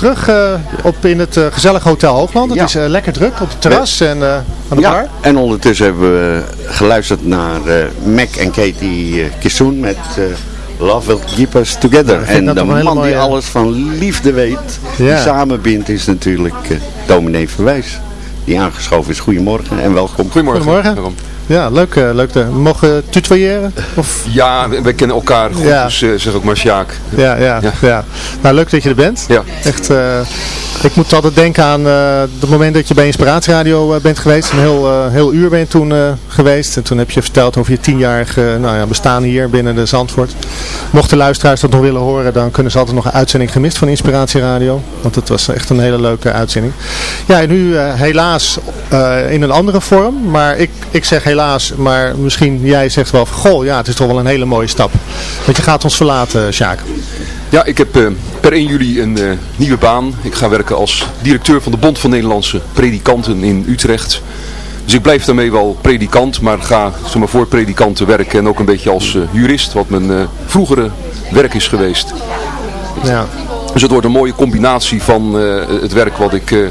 Welkom terug eh, op in het eh, gezellig Hotel Hoogland. Het Ja. is eh, lekker druk op het terras en eh, aan de bar. En ondertussen hebben we geluisterd naar eh, Mac en Katie uh, Kissoen met eh, Love will keep us together. en de man die alles van liefde weet, Ja. die samenbindt, is natuurlijk eh, dominee Verwijs. Die aangeschoven is. Goedemorgen en welkom. Goedemorgen. Ja, leuk. eh, leuk te, we mogen tutoyeren? Of? Ja, we, we kennen elkaar goed, Ja. dus eh, zeg ook maar Sjaak. Ja, ja, ja, Nou, leuk dat je er bent. Ja. Echt, eh, ik moet altijd denken aan eh, het moment dat je bij Inspiratieradio eh, bent geweest. Een heel, eh, heel uur ben je toen geweest. En toen heb je verteld over je tienjarig nou ja, bestaan hier binnen de Zandvoort. Mochten luisteraars dat nog willen horen, dan kunnen ze altijd nog een uitzending gemist van Inspiratieradio. Want het was echt een hele leuke uitzending. Ja, en nu helaas in een andere vorm. Maar ik, ik zeg helaas, maar misschien jij zegt wel van, goh, ja, het is toch wel een hele mooie stap. Want je gaat ons verlaten, Sjaak. Ja, ik heb eh, per 1 juli een eh, nieuwe baan. Ik ga werken als directeur van de Bond van Nederlandse Predikanten in Utrecht. Dus ik blijf daarmee wel predikant, maar ga zeg maar, voor predikanten werken en ook een beetje als eh, jurist, wat mijn vroegere werk is geweest. Ja. Dus het wordt een mooie combinatie van het werk wat ik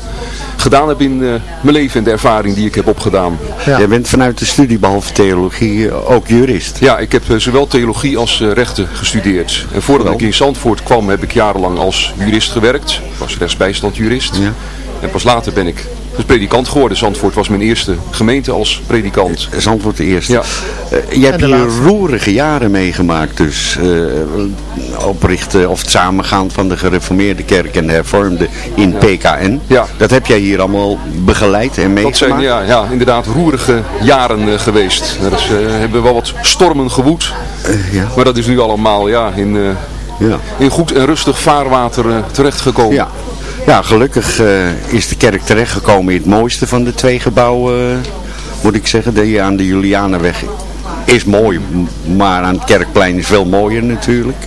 gedaan heb in eh, mijn leven en de ervaring die ik heb opgedaan. Jij bent vanuit de studie, behalve theologie, eh, ook jurist. Ja, ik heb eh, zowel theologie als eh, rechten gestudeerd. En voordat ik in Zandvoort kwam heb ik jarenlang als jurist gewerkt. Ik was rechtsbijstandjurist. En pas later ben ik dus predikant geworden. Zandvoort was mijn eerste gemeente als predikant. Zandvoort de eerste. Ja. Eh, je hebt hier roerige jaren meegemaakt dus. eh, oprichten of het samengaan van de gereformeerde kerk en de hervormde in PKN. Ja. Dat heb jij hier allemaal begeleid en Dat meegemaakt. zijn ja, ja, inderdaad roerige jaren eh, geweest. Er is, eh, hebben wel wat stormen gewoed. ja. Maar dat is nu allemaal ja, in, eh, Ja. in goed en rustig vaarwater eh, terechtgekomen. Ja. Ja, gelukkig eh, is de kerk terechtgekomen in het mooiste van de twee gebouwen, eh, moet ik zeggen. Die aan de Julianenweg is mooi, maar aan het Kerkplein is veel mooier natuurlijk.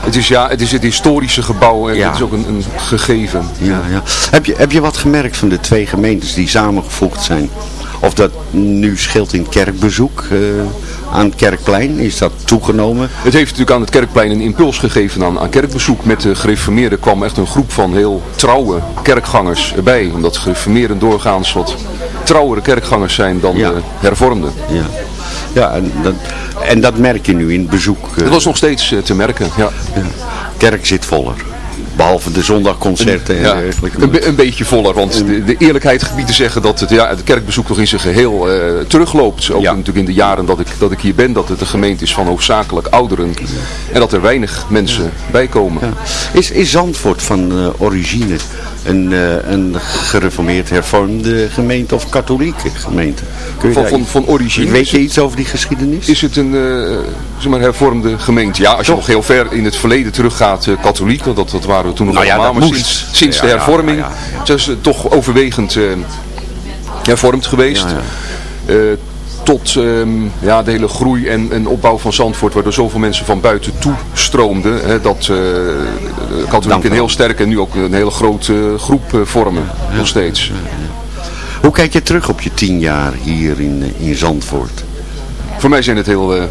Het is, ja, het is het historische gebouw en Ja. het is ook een, een gegeven. Ja, ja. Heb, je, heb je wat gemerkt van de twee gemeentes die samengevoegd zijn? Of dat nu scheelt in kerkbezoek eh, aan het Kerkplein? Is dat toegenomen? Het heeft natuurlijk aan het kerkplein een impuls gegeven aan, aan kerkbezoek. Met de gereformeerden kwam echt een groep van heel trouwe kerkgangers erbij. Omdat gereformeerden doorgaans wat trouwere kerkgangers zijn dan de hervormden. Ja, ja en, dat, en dat merk je nu in het bezoek. eh. Dat was nog steeds eh, te merken, ja. Kerk zit voller. Behalve de zondagconcerten en Ja, dergelijke. een, be- een beetje voller, want de, de eerlijkheid gebiedt te zeggen dat het, ja, het kerkbezoek nog in zijn geheel eh, terugloopt. Ook natuurlijk in de jaren dat ik, dat ik hier ben, dat het een gemeente is van hoofdzakelijk ouderen. En dat er weinig mensen bij komen. Is, is Zandvoort van eh, origine een, eh, een gereformeerd hervormde gemeente of katholieke gemeente? Kun je Van, van, origine. Weet je iets over die geschiedenis? Is het een eh, zeg maar hervormde gemeente? Ja, als je nog heel ver in het verleden teruggaat, eh, katholiek, want dat, dat waren we toen nog Nou allemaal. dat Maar moest. sinds, sinds Ja, de hervorming ja, het is toch overwegend hervormd geweest. Tot ehm, ja, de hele groei en, en opbouw van Zandvoort, waardoor zoveel mensen van buiten toe stroomden, hè, dat eh, de katholieken een heel sterk en nu ook een hele grote eh, groep eh, vormen, nog steeds. Hoe kijk je terug op je tien jaar hier in, in Zandvoort? Voor mij zijn het heel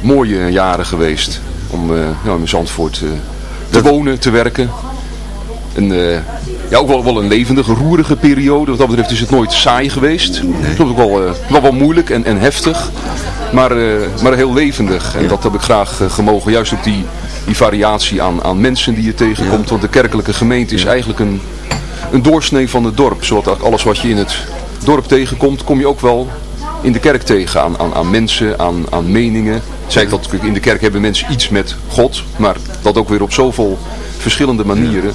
mooie jaren geweest om eh, nou, in Zandvoort te wonen, te werken. En, ja, ook wel, wel een levendige, roerige periode. Wat dat betreft is het nooit saai geweest. Het was ook wel, eh, wel, wel moeilijk en, en heftig. Maar, eh, maar heel levendig. En dat heb ik graag eh, gemogen. Juist ook die, die variatie aan, aan mensen die je tegenkomt. Want de kerkelijke gemeente is eigenlijk een, een doorsnee van het dorp. Zodat alles wat je in het dorp tegenkomt, kom je ook wel in de kerk tegen. Aan, aan, aan mensen, aan, aan meningen. Zei ik dat in de kerk hebben mensen iets met God. Maar dat ook weer op zoveel verschillende manieren.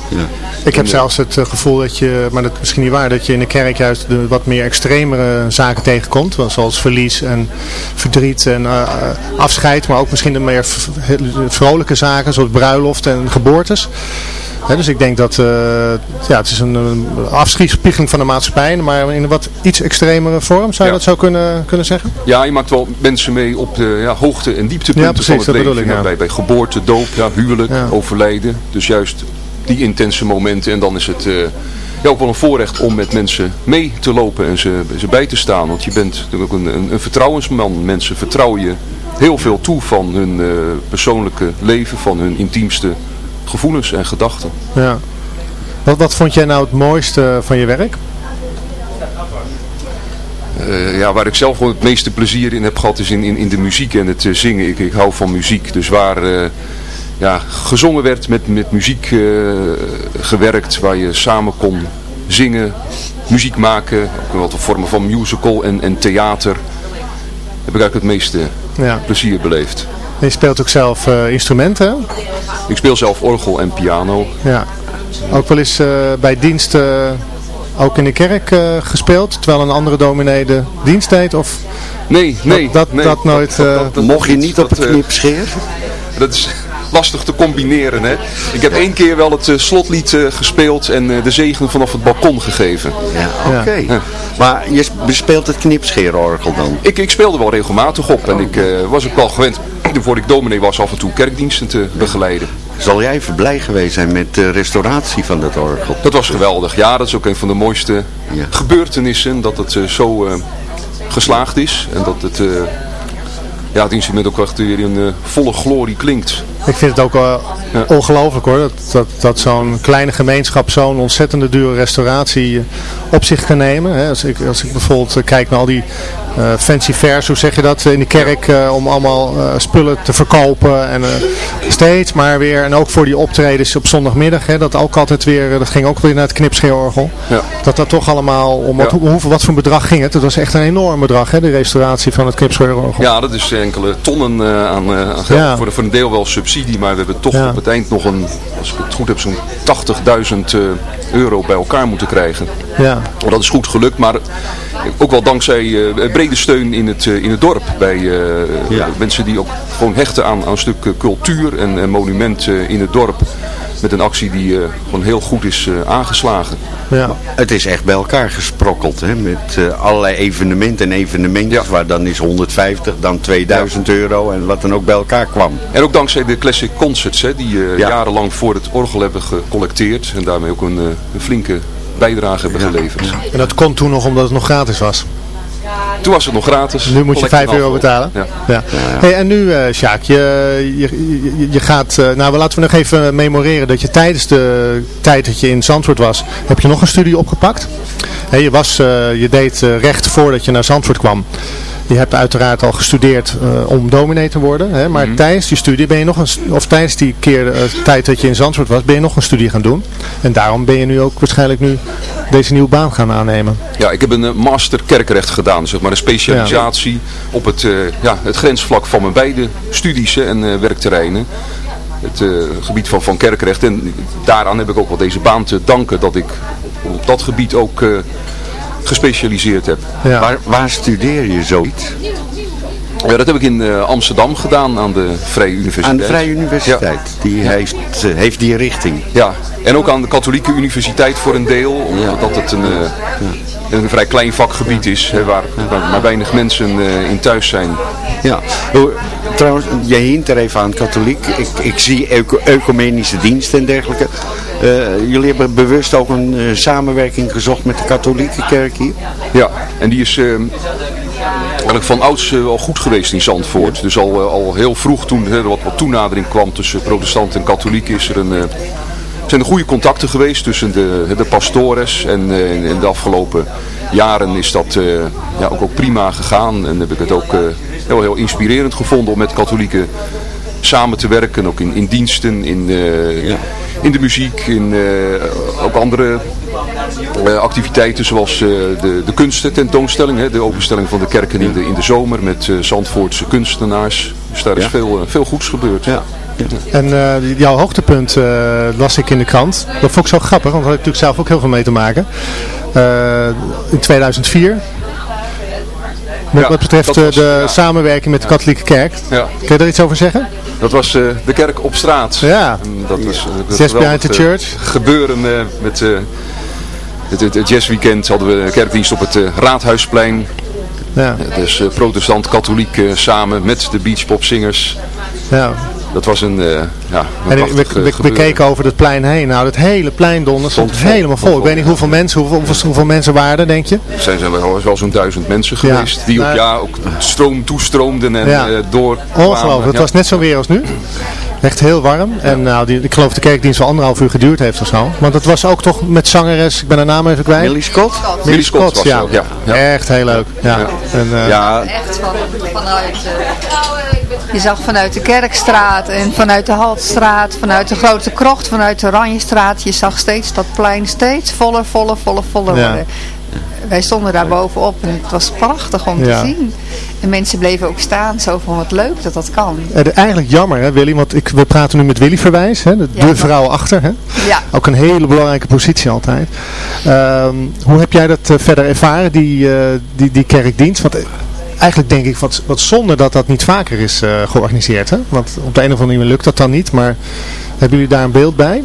Ik heb En, zelfs het eh, gevoel dat je, maar dat is misschien niet waar, dat je in de kerk juist de wat meer extremere zaken tegenkomt. Zoals verlies en verdriet en eh, eh, afscheid, maar ook misschien de meer vrolijke zaken, zoals bruiloft en geboortes. Hè, dus ik denk dat eh, ja, het is een, een afspiegeling van de maatschappij, maar in een wat iets extremere vorm. Zou je dat zo kunnen, kunnen zeggen? Ja, je maakt wel mensen mee op de ja, hoogte- en dieptepunten Ja, precies, van het dat leven. bedoel ik, ja. bij, bij geboorte, doop, ja, huwelijk, overlijden. Dus juist die intense momenten. En dan is het eh, ja, ook wel een voorrecht om met mensen mee te lopen en ze, ze bij te staan. Want je bent natuurlijk ook een, een, vertrouwensman. Mensen vertrouwen je heel veel toe van hun eh, persoonlijke leven, van hun intiemste gevoelens en gedachten. Ja. Wat, wat vond jij nou het mooiste van je werk? eh, ja, waar ik zelf gewoon het meeste plezier in heb gehad is in, in, in de muziek en het zingen. Ik, ik hou van muziek. Dus waar ja, gezongen werd, met, met muziek eh, gewerkt, waar je samen kon zingen, muziek maken. Ook wat vormen van musical en, en theater. Heb ik eigenlijk het meeste Ja. plezier beleefd. En je speelt ook zelf eh, instrumenten? Ik speel zelf orgel en piano. Ja. Ook wel eens eh, bij dienst eh, ook in de kerk eh, gespeeld, terwijl een andere dominee de dienst deed? Of Nee, nee. dat, dat, nee, dat nooit... eh, Mocht je niet op het dat, eh, knipscheer? Dat is lastig te combineren. Hè? Ik heb één keer wel het eh, slotlied eh, gespeeld en eh, de zegen vanaf het balkon gegeven. Ja, oké. Maar je bespeelt het knipscheerorgel dan? Ik, ik speelde wel regelmatig op en ik eh, was ook wel gewend, voor ik dominee was, af en toe kerkdiensten te begeleiden. Zal jij even blij geweest zijn met de restauratie van dat orgel? Dat was geweldig. Ja, dat is ook een van de mooiste gebeurtenissen, dat het zo eh, geslaagd is en dat het, eh, ja, het instrument ook echt weer in eh, volle glorie klinkt. Ik vind het ook wel ongelooflijk hoor, dat, dat, dat zo'n kleine gemeenschap zo'n ontzettende dure restauratie eh, op zich kan nemen. Hè. Als, ik, als ik bijvoorbeeld eh, kijk naar al die eh, fancy fairs, hoe zeg je dat, in de kerk eh, om allemaal eh, spullen te verkopen en eh, steeds maar weer, en ook voor die optredens op zondagmiddag, hè, dat ook altijd weer, eh, dat ging ook weer naar het knipscheerorgel. Ja. Dat dat toch allemaal, om wat, hoe- wat voor bedrag ging het? Het was echt een enorm bedrag, hè, de restauratie van het knipscheerorgel. Ja, dat is enkele tonnen eh, aan, eh, aan geld. Ja. Voor, de- voor een deel wel subsidie, maar we hebben toch Ja. op het eind nog een, als ik het goed heb, zo'n 80.000 eh, euro bij elkaar moeten krijgen. Ja. Dat is goed gelukt, maar ook wel dankzij eh, brede steun in het, eh, in het dorp. Bij eh, mensen die ook gewoon hechten aan, aan een stuk cultuur en, en monument eh, in het dorp. Met een actie die eh, gewoon heel goed is eh, aangeslagen. Ja. Het is echt bij elkaar gesprokkeld, hè? met eh, allerlei evenementen en evenementjes, waar dan is 150, dan 2000 euro en wat dan ook bij elkaar kwam. En ook dankzij de Classic Concerts, hè, die eh, jarenlang voor het orgel hebben gecollecteerd. En daarmee ook een, een flinke bijdrage hebben geleverd. En dat kon toen nog omdat het nog gratis was. Toen was het nog gratis. Nu moet je Collecte 5 euro betalen. Ja. Ja. Hey, en nu, Sjaak, je, je, je, je gaat, eh, nou laten we nog even memoreren dat je tijdens de tijd dat je in Zandvoort was, heb je nog een studie opgepakt. Hey, je, was, eh, je deed recht voordat je naar Zandvoort kwam. Je hebt uiteraard al gestudeerd eh, om dominee te worden, hè, maar tijdens die studie ben je nog een, of tijdens die keer, eh, tijd dat je in Zandvoort was, ben je nog een studie gaan doen. En daarom ben je nu ook waarschijnlijk nu deze nieuwe baan gaan aannemen. Ja, ik heb een eh, master kerkrecht gedaan, zeg maar een specialisatie op het, ja, het grensvlak van mijn beide studies en werkterreinen. Het gebied van, van kerkrecht. En daaraan heb ik ook wel deze baan te danken dat ik op dat gebied ook gespecialiseerd heb. Waar, waar studeer je zoiets? Ja, dat heb ik in eh, Amsterdam gedaan aan de Vrije Universiteit. Aan de Vrije Universiteit, die heeft, eh, heeft die richting. Ja, en ook aan de Katholieke Universiteit voor een deel, omdat het een, eh, een vrij klein vakgebied is, hè, waar, waar maar weinig mensen eh, in thuis zijn. Ja, Hoe- trouwens, je hint er even aan katholiek. Ik, ik zie ecu- ecumenische diensten en dergelijke. Eh, jullie hebben bewust ook een eh, samenwerking gezocht met de katholieke kerk hier? Ja, en die is eh, eigenlijk van ouds al goed geweest in Zandvoort. Dus al, eh, al heel vroeg toen er wat, wat toenadering kwam tussen protestant en katholiek is er een... zijn er goede contacten geweest tussen de, de pastores en in de afgelopen jaren is dat ja, ook, ook prima gegaan en heb ik het ook heel, heel inspirerend gevonden om met katholieken samen te werken, ook in, in diensten, in, eh, in de muziek, in eh, ook andere eh, activiteiten zoals de, de kunsten tentoonstelling, hè, de openstelling van de kerken in de, in de zomer met eh, Zandvoortse kunstenaars. Dus daar is Ja. veel, veel goeds gebeurd. Ja. En jouw hoogtepunt las ik in de krant. Dat vond ik zo grappig, want daar had ik natuurlijk zelf ook heel veel mee te maken. In 2004. Wat, Ja, wat betreft was- de ja. samenwerking met de katholieke kerk. Ja. Kun je daar iets over zeggen? Dat was eh, de kerk op straat. Ja. En dat was, eh, Zes eh, church. gebeuren eh, met het, het, het jazzweekend hadden we kerkdienst op het Raadhuisplein. Ja. Dus protestant, katholiek samen met de beachpopzingers. Ja. Dat was een, eh ja, een En we, eh, we, we gebeuren. keken over het plein heen. Nou, het hele plein donder stond helemaal vol. Ik weet niet hoeveel mensen, hoeveel, hoeveel, hoeveel mensen waren er, denk je? Er zijn, zijn wel, wel zo'n duizend mensen Ja. geweest die ook, Nou, ja, ook stroom toestroomden en Ja. eh, door Ongelooflijk, het Ja. was net zo weer als nu. Echt heel warm. En nou, die, ik geloof de kerkdienst wel anderhalf uur geduurd heeft of zo. Want het was ook toch met zangeres, ik ben haar naam even kwijt. Millie Scott? Millie Scott, was ja. het ook, ja. Ja. Echt heel leuk. Ja. En, eh, Ja, Echt van, vanuit... je zag vanuit de Kerkstraat en vanuit de Haltstraat, vanuit de Grote Krocht, vanuit de Oranjestraat. Je zag steeds dat plein steeds voller, voller, voller, voller Ja. worden. Wij stonden daar bovenop en het was prachtig om Ja. te zien. En mensen bleven ook staan, zo van wat leuk dat dat kan. Eh, eigenlijk jammer hè Willy, want ik, we praten nu met Willy Verwijs, hè, de, Ja. de vrouw achter. Hè? Ja. Ook een hele belangrijke positie altijd. Ehm, hoe heb jij dat eh, verder ervaren, die, eh, die, die kerkdienst? Want eh, eigenlijk denk ik wat, wat zonde dat dat niet vaker is eh, georganiseerd. Hè? Want op de een of andere manier lukt dat dan niet, maar hebben jullie daar een beeld bij?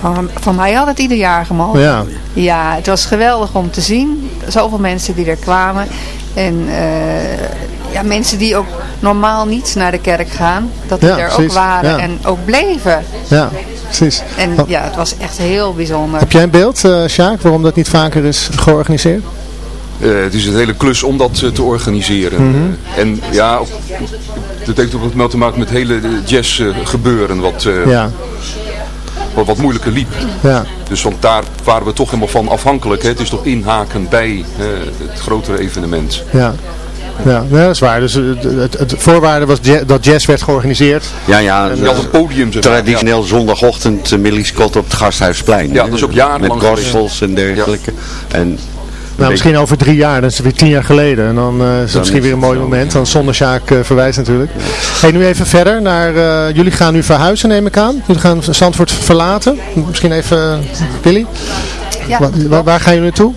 Van, van mij had het ieder jaar gemogen. Ja. Ja, het was geweldig om te zien. Zoveel mensen die er kwamen. En eh, ja, mensen die ook normaal niet naar de kerk gaan. Dat die Ja, er ook waren Ja. en ook bleven. Ja, precies. En ja, het was echt heel bijzonder. Heb jij een beeld, eh Sjaak, waarom dat niet vaker is georganiseerd? Eh, het is een hele klus om dat eh, te organiseren. Eh, en ja, ook- dat heeft ook mee te maken met het hele jazz gebeuren wat, eh, Ja. wat, wat moeilijker liep. Ja. Dus want daar waren we toch helemaal van afhankelijk. Hè. Het is toch inhaken bij eh, het grotere evenement. Ja. Ja, dat is waar. Dus het, het, voorwaarde was dat jazz werd georganiseerd. ja, ja. Je had een podium. zeg. Traditioneel zondagochtend uh, Millie Scott op het Gasthuisplein. Ja, dat is ook jarenlang Met gospels en dergelijke. En Nou, misschien over drie jaar, dan is het weer tien jaar geleden. En dan eh, is het Dan misschien is weer een mooi moment. Dan zonder Sjaak eh, verwijs natuurlijk. Hey, nu even verder naar, eh, jullie gaan nu verhuizen neem ik aan. Jullie gaan Zandvoort verlaten. Misschien even, uh, Willy. Ja, waar, waar gaan jullie naartoe?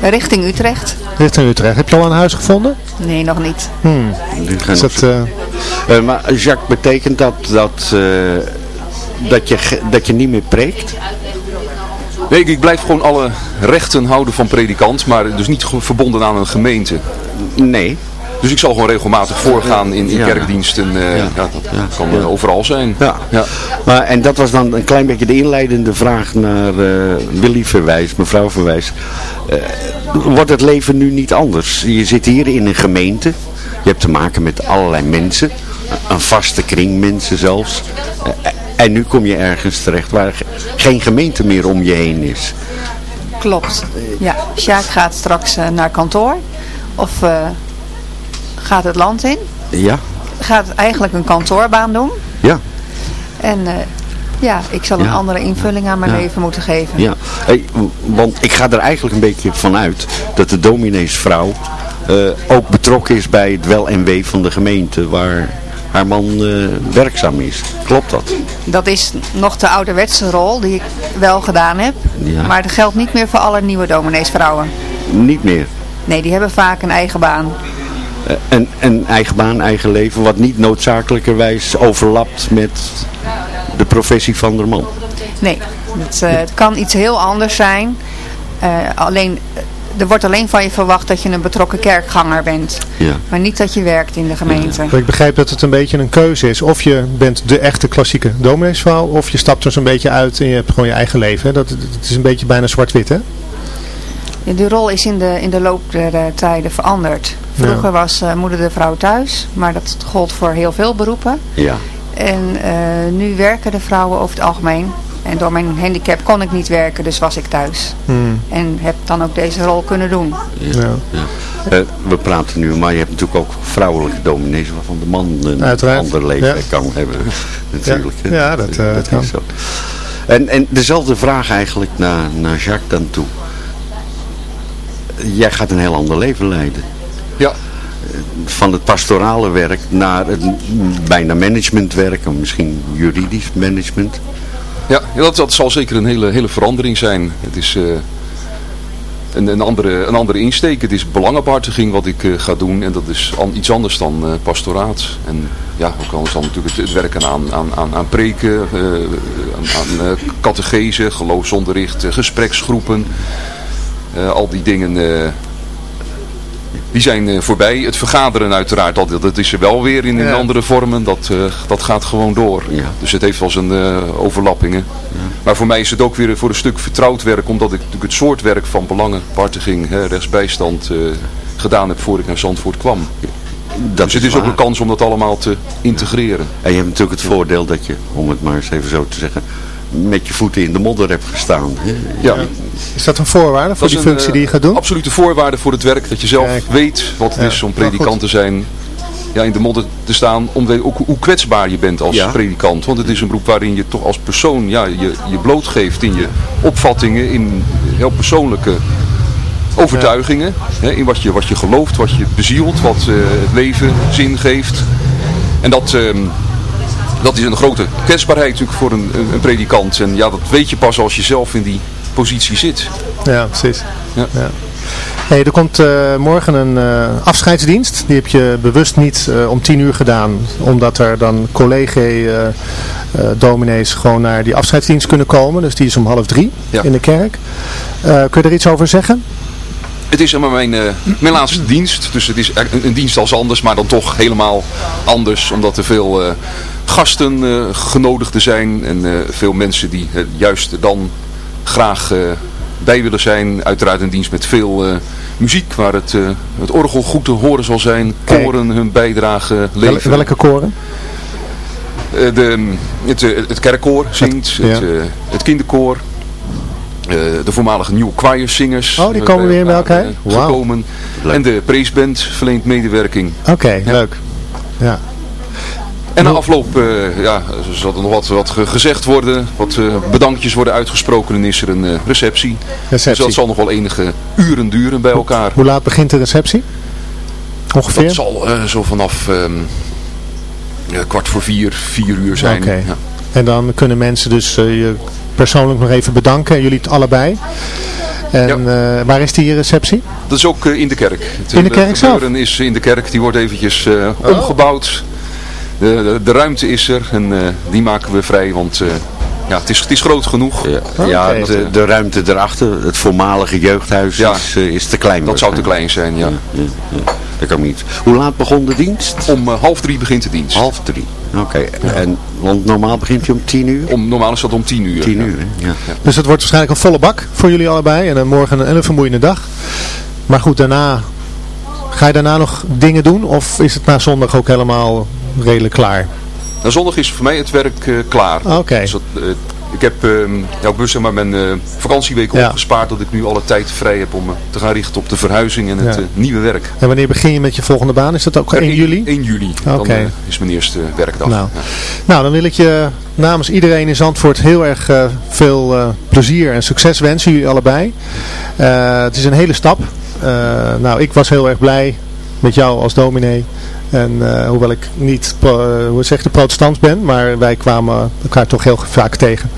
richting Utrecht? Richting Utrecht. Heb je al een huis gevonden? Nee, nog niet. Hmm. Is dat, eh, Eh, maar Jacques, betekent dat dat, eh, dat, je, dat je niet meer preekt? Nee, ik- blijf gewoon alle rechten houden van predikant, maar dus niet verbonden aan een gemeente. Nee. Dus ik zal gewoon regelmatig voorgaan in, in Ja. kerkdiensten. eh, ja. dat kan eh, overal zijn. Ja. Maar, en dat was dan een klein beetje de inleidende vraag naar eh, Willy Verwijs, mevrouw Verwijs. Wordt het leven nu niet anders? Je zit hier in een gemeente. Je hebt te maken met allerlei mensen. Een vaste kring mensen zelfs. Eh, en nu kom je ergens terecht waar ge- geen gemeente meer om je heen is. Klopt. Ja, Sjaak gaat straks eh, naar kantoor. Of eh, gaat het land in. Ja, Gaat eigenlijk een kantoorbaan doen. ja, En eh, ja, ik zal een Ja. andere invulling aan mijn Ja. leven moeten geven. ja. Hey, want ik ga er eigenlijk een beetje van uit dat de domineesvrouw eh, ook betrokken is bij het wel en wee van de gemeente waar haar man eh, werkzaam is. Klopt dat? Dat is nog de ouderwetse rol die ik wel gedaan heb. Ja. Maar dat geldt niet meer voor alle nieuwe domineesvrouwen. Niet meer. Nee, die hebben vaak een eigen baan. Eh, een, een eigen baan, eigen leven, wat niet noodzakelijkerwijs overlapt met de professie van de man. Nee, het, eh, het kan iets heel anders zijn. Eh, alleen, eh, er wordt alleen van je verwacht dat je een betrokken kerkganger bent. Ja. Maar niet dat je werkt in de gemeente. Ik begrijp dat het een beetje een keuze is. Of je bent de echte klassieke domineesvrouw, of je stapt er zo'n beetje uit en je hebt gewoon je eigen leven. hè. Dat, het is een beetje bijna zwart-wit, hè? Ja, Die rol is in de, in de loop der eh, tijden veranderd. Vroeger Ja. was eh, moeder de vrouw thuis, maar dat gold voor heel veel beroepen. Ja. En eh, nu werken de vrouwen over het algemeen. En door mijn handicap kon ik niet werken, dus was ik thuis. Hmm. En heb dan ook deze rol kunnen doen. Ja. ja. Eh, we praten nu, maar je hebt natuurlijk ook vrouwelijke dominees waarvan de man een Uiteraard, ander leven ja. kan hebben. natuurlijk. Ja, dat, eh, dat kan. is zo. En, en dezelfde vraag eigenlijk naar, naar Jacques dan toe. Jij gaat een heel ander leven leiden. Ja. Van het pastorale werk naar het bijna managementwerk, of misschien juridisch management. Ja, dat, zal zeker een hele, hele verandering zijn. Het is eh, een, een, andere, een andere insteek. Het is belangenbehartiging wat ik eh, ga doen. En dat is an- iets anders dan eh, pastoraat. En ja, ook anders dan natuurlijk het, werken aan, aan, aan, aan preken, eh, aan, aan catechese, geloofsonderricht, gespreksgroepen. Al die dingen... die zijn eh, voorbij. Het vergaderen uiteraard, dat, dat is er wel weer in, in Ja. andere vormen. Dat, eh, dat gaat gewoon door. Dus het heeft wel zijn eh, overlappingen. Maar voor mij is het ook weer voor een stuk vertrouwd werk. Omdat ik natuurlijk het soort werk van belangenbehartiging, hè, rechtsbijstand, eh, gedaan heb voor ik naar Zandvoort kwam. Dat dus het is is ook een kans om dat allemaal te integreren. En je hebt natuurlijk het voordeel dat je, om het maar eens even zo te zeggen, met je voeten in de modder hebt gestaan. Ja. Is dat een voorwaarde voor die functie eh, die je gaat doen? Absolute voorwaarde voor het werk. Dat je zelf Kijk. weet wat het Ja, is om nou, predikant te zijn. Ja, in de modder te staan. Om ook hoe kwetsbaar je bent als Ja. predikant. Want het is een beroep waarin je toch als persoon ja, je, je blootgeeft in je opvattingen. In heel persoonlijke overtuigingen. Hè, in wat je, wat je gelooft, wat je bezielt. Wat eh, het leven zin geeft. En dat... ehm, dat is een grote kwetsbaarheid natuurlijk voor een, een, predikant. En ja, dat weet je pas als je zelf in die positie zit. Ja, precies. Ja. Ja. Hey, er komt eh, morgen een eh, afscheidsdienst. Die heb je bewust niet eh, om tien uur gedaan. Omdat er dan collega eh, eh, dominees gewoon naar die afscheidsdienst kunnen komen. Dus die is om half drie Ja. in de kerk. Kun je er iets over zeggen? Het is maar mijn, mijn laatste dienst. Dus het is een, een dienst als anders, maar dan toch helemaal anders. Omdat er veel gasten eh genodigden zijn. En eh, veel mensen die juist dan graag eh, bij willen zijn. Uiteraard een dienst met veel muziek. Waar het, het orgel goed te horen zal zijn. Koren hun bijdrage leveren. welke koren? De, het, het kerkkoor zingt. Het, ja. het kinderkoor. de voormalige nieuwe choirzingers. Oh, die komen weer bij elkaar? En de preesband verleent medewerking. Oké, leuk. Ja. En na afloop eh, ja, zal er nog wat, wat ge- gezegd worden. Wat eh, bedankjes worden uitgesproken. En is er een eh, receptie. Receptie. Dus dat zal nog wel enige uren duren bij elkaar. Hoe laat begint de receptie? Ongeveer? Dat zal zo vanaf ehm, ja, kwart voor vier, vier uur zijn. Oké. Ja. En dan kunnen mensen dus je persoonlijk nog even bedanken. Jullie het allebei. En eh, waar is die receptie? Dat is ook in de kerk. Het In de kerk zelf? is in de kerk. Die wordt eventjes Oh. omgebouwd. De, de, ruimte is er en eh, die maken we vrij. Want eh, ja, het, is, het is groot genoeg. Ja, de, de ruimte erachter, het voormalige jeugdhuis, Ja. is, eh, is te klein. Dat zou te klein zijn, ja. Ja, ja. Dat kan niet. Hoe laat begon de dienst? Om eh, half drie begint de dienst. Half drie. Oké. En want normaal begint je om tien uur? Om, normaal is dat om tien uur. Tien uur? Ja. Dus het wordt waarschijnlijk een volle bak voor jullie allebei. En dan morgen een hele vermoeiende dag. Maar goed, daarna... Ga je daarna nog dingen doen? Of is het na zondag ook helemaal redelijk klaar? Na zondag is voor mij het werk eh, klaar. Oké. Dus eh, ik heb ja, ook zeg maar, mijn eh, vakantieweek Ja. opgespaard. Dat ik nu alle tijd vrij heb om me te gaan richten op de verhuizing en het Ja. nieuwe werk. En wanneer begin je met je volgende baan? Is dat ook 1 juli? 1 juli. Oké. Dan is mijn eerste werkdag. Nou. Nou, dan wil ik je namens iedereen in Zandvoort heel erg veel plezier en succes wensen, jullie allebei. Het is een hele stap. Nou, ik was heel erg blij met jou als dominee. En eh, hoewel ik niet, pro- eh, hoe zeg je, protestant ben, maar wij kwamen elkaar toch heel vaak tegen.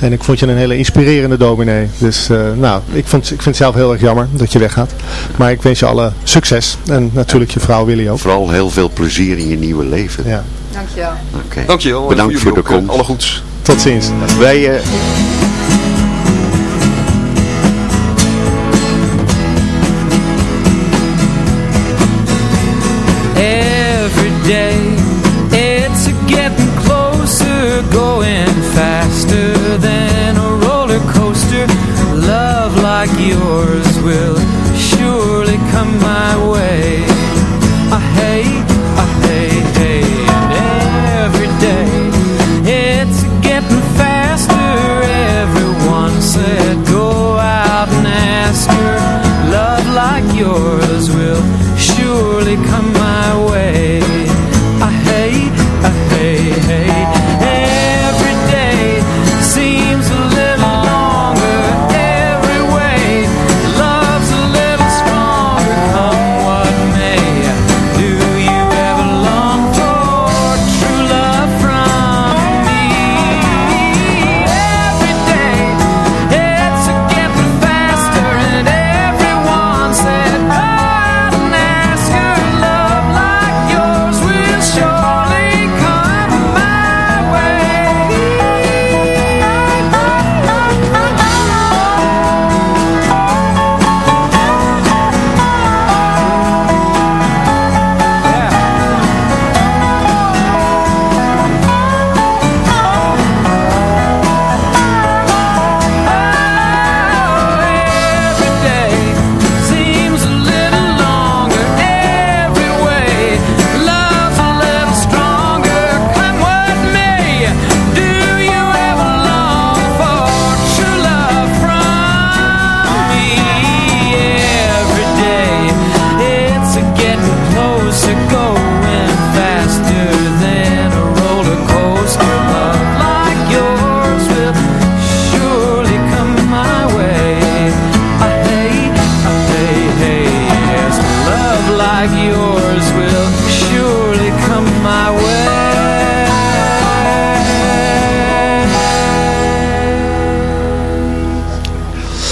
En ik vond je een hele inspirerende dominee. Dus eh, nou, ik, vond, ik vind het zelf heel erg jammer dat je weggaat. Maar ik wens je alle succes. En natuurlijk je vrouw Willy ook. Vooral heel veel plezier in je nieuwe leven. Ja. Dankjewel. Oké. Dankjewel. Bedankt voor de komst. Alle goeds. Tot ziens. Wij... eh,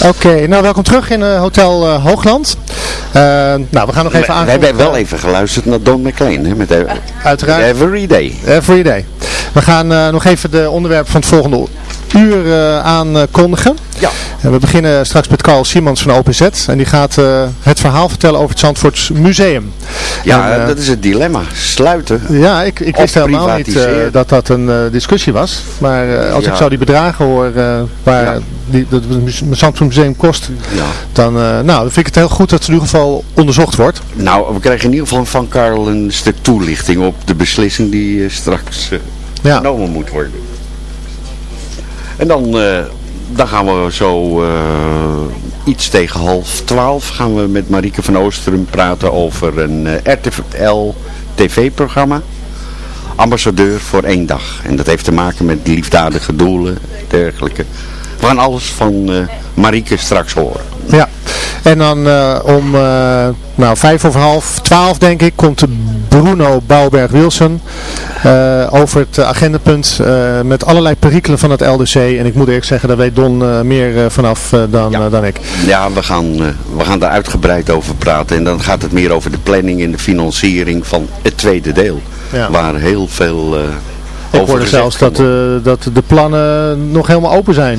Oké, nou welkom terug in eh, Hotel eh, Hoogland. Eh, nou, we gaan nog even aan. we hebben wel even geluisterd naar Don McLean, hè, met Uiteraard. Every Day. Every day. We gaan nog even de onderwerpen van het volgende uur aankondigen. Ja. En we beginnen straks met Carl Simons van OPZ. En die gaat het verhaal vertellen over het Zandvoorts Museum. Ja, En, dat is het dilemma. Sluiten. Ja, ik, ik wist helemaal niet dat dat een discussie was. Maar als Ja. ik zou die bedragen hoor waar Ja. Die, dat het Zandvoort Museum kost, Ja. dan, eh, nou, dan vind ik het heel goed dat het in ieder geval onderzocht wordt. Nou, we krijgen in ieder geval van Karel een stuk toelichting op de beslissing die eh, straks eh, Ja. genomen moet worden. En dan, dan gaan we zo iets tegen half twaalf gaan we met Marieke van Oosterum praten over een RTL tv-programma. Ambassadeur voor één dag. En dat heeft te maken met liefdadige doelen, dergelijke. We gaan alles van eh Marieke straks horen. Ja, en dan eh, om eh, nou, vijf over half twaalf denk ik komt Bruno Bouwberg-Wilson over het agendapunt met allerlei perikelen van het LDC. En ik moet eerlijk zeggen, daar weet Don meer vanaf dan, dan ik. Ja, we gaan, we gaan daar uitgebreid over praten. En dan gaat het meer over de planning en de financiering van het tweede deel. Ja. Waar heel veel Ik hoorde zelfs dat, eh, dat de plannen nog helemaal open zijn.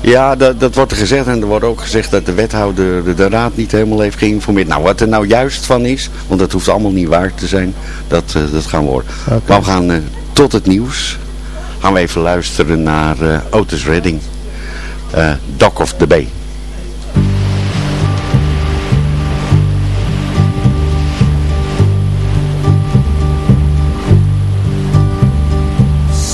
Ja, dat, dat wordt er gezegd. En er wordt ook gezegd dat de wethouder de, de raad niet helemaal heeft geïnformeerd. Nou, wat er nou juist van is, want dat hoeft allemaal niet waar te zijn, dat, eh, dat gaan we horen. Maar we gaan eh, tot het nieuws. Gaan we even luisteren naar Otis Redding. Dock of the Bay.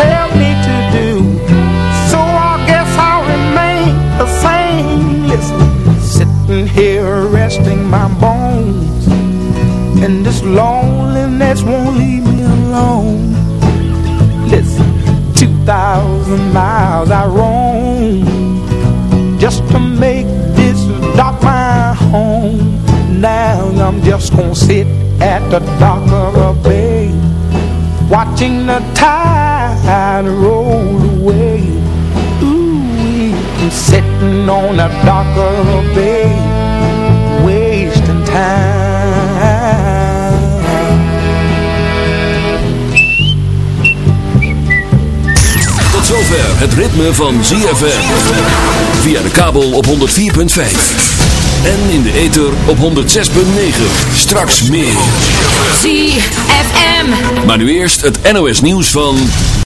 tell me to do. So I guess I'll remain the same. Listen, sitting here resting my bones. And this loneliness won't leave me alone. Listen, 2,000 miles I roam Just to make this dock my home. Now I'm just gonna sit at the dock of the bay Watching the tide roll away Ooh, I'm sitting on of the bay Wasting time Tot zover het ritme van ZFM. Via de kabel op 104.5. En in de ether op 106.9. Straks meer. ZFM. Maar nu eerst het NOS nieuws van...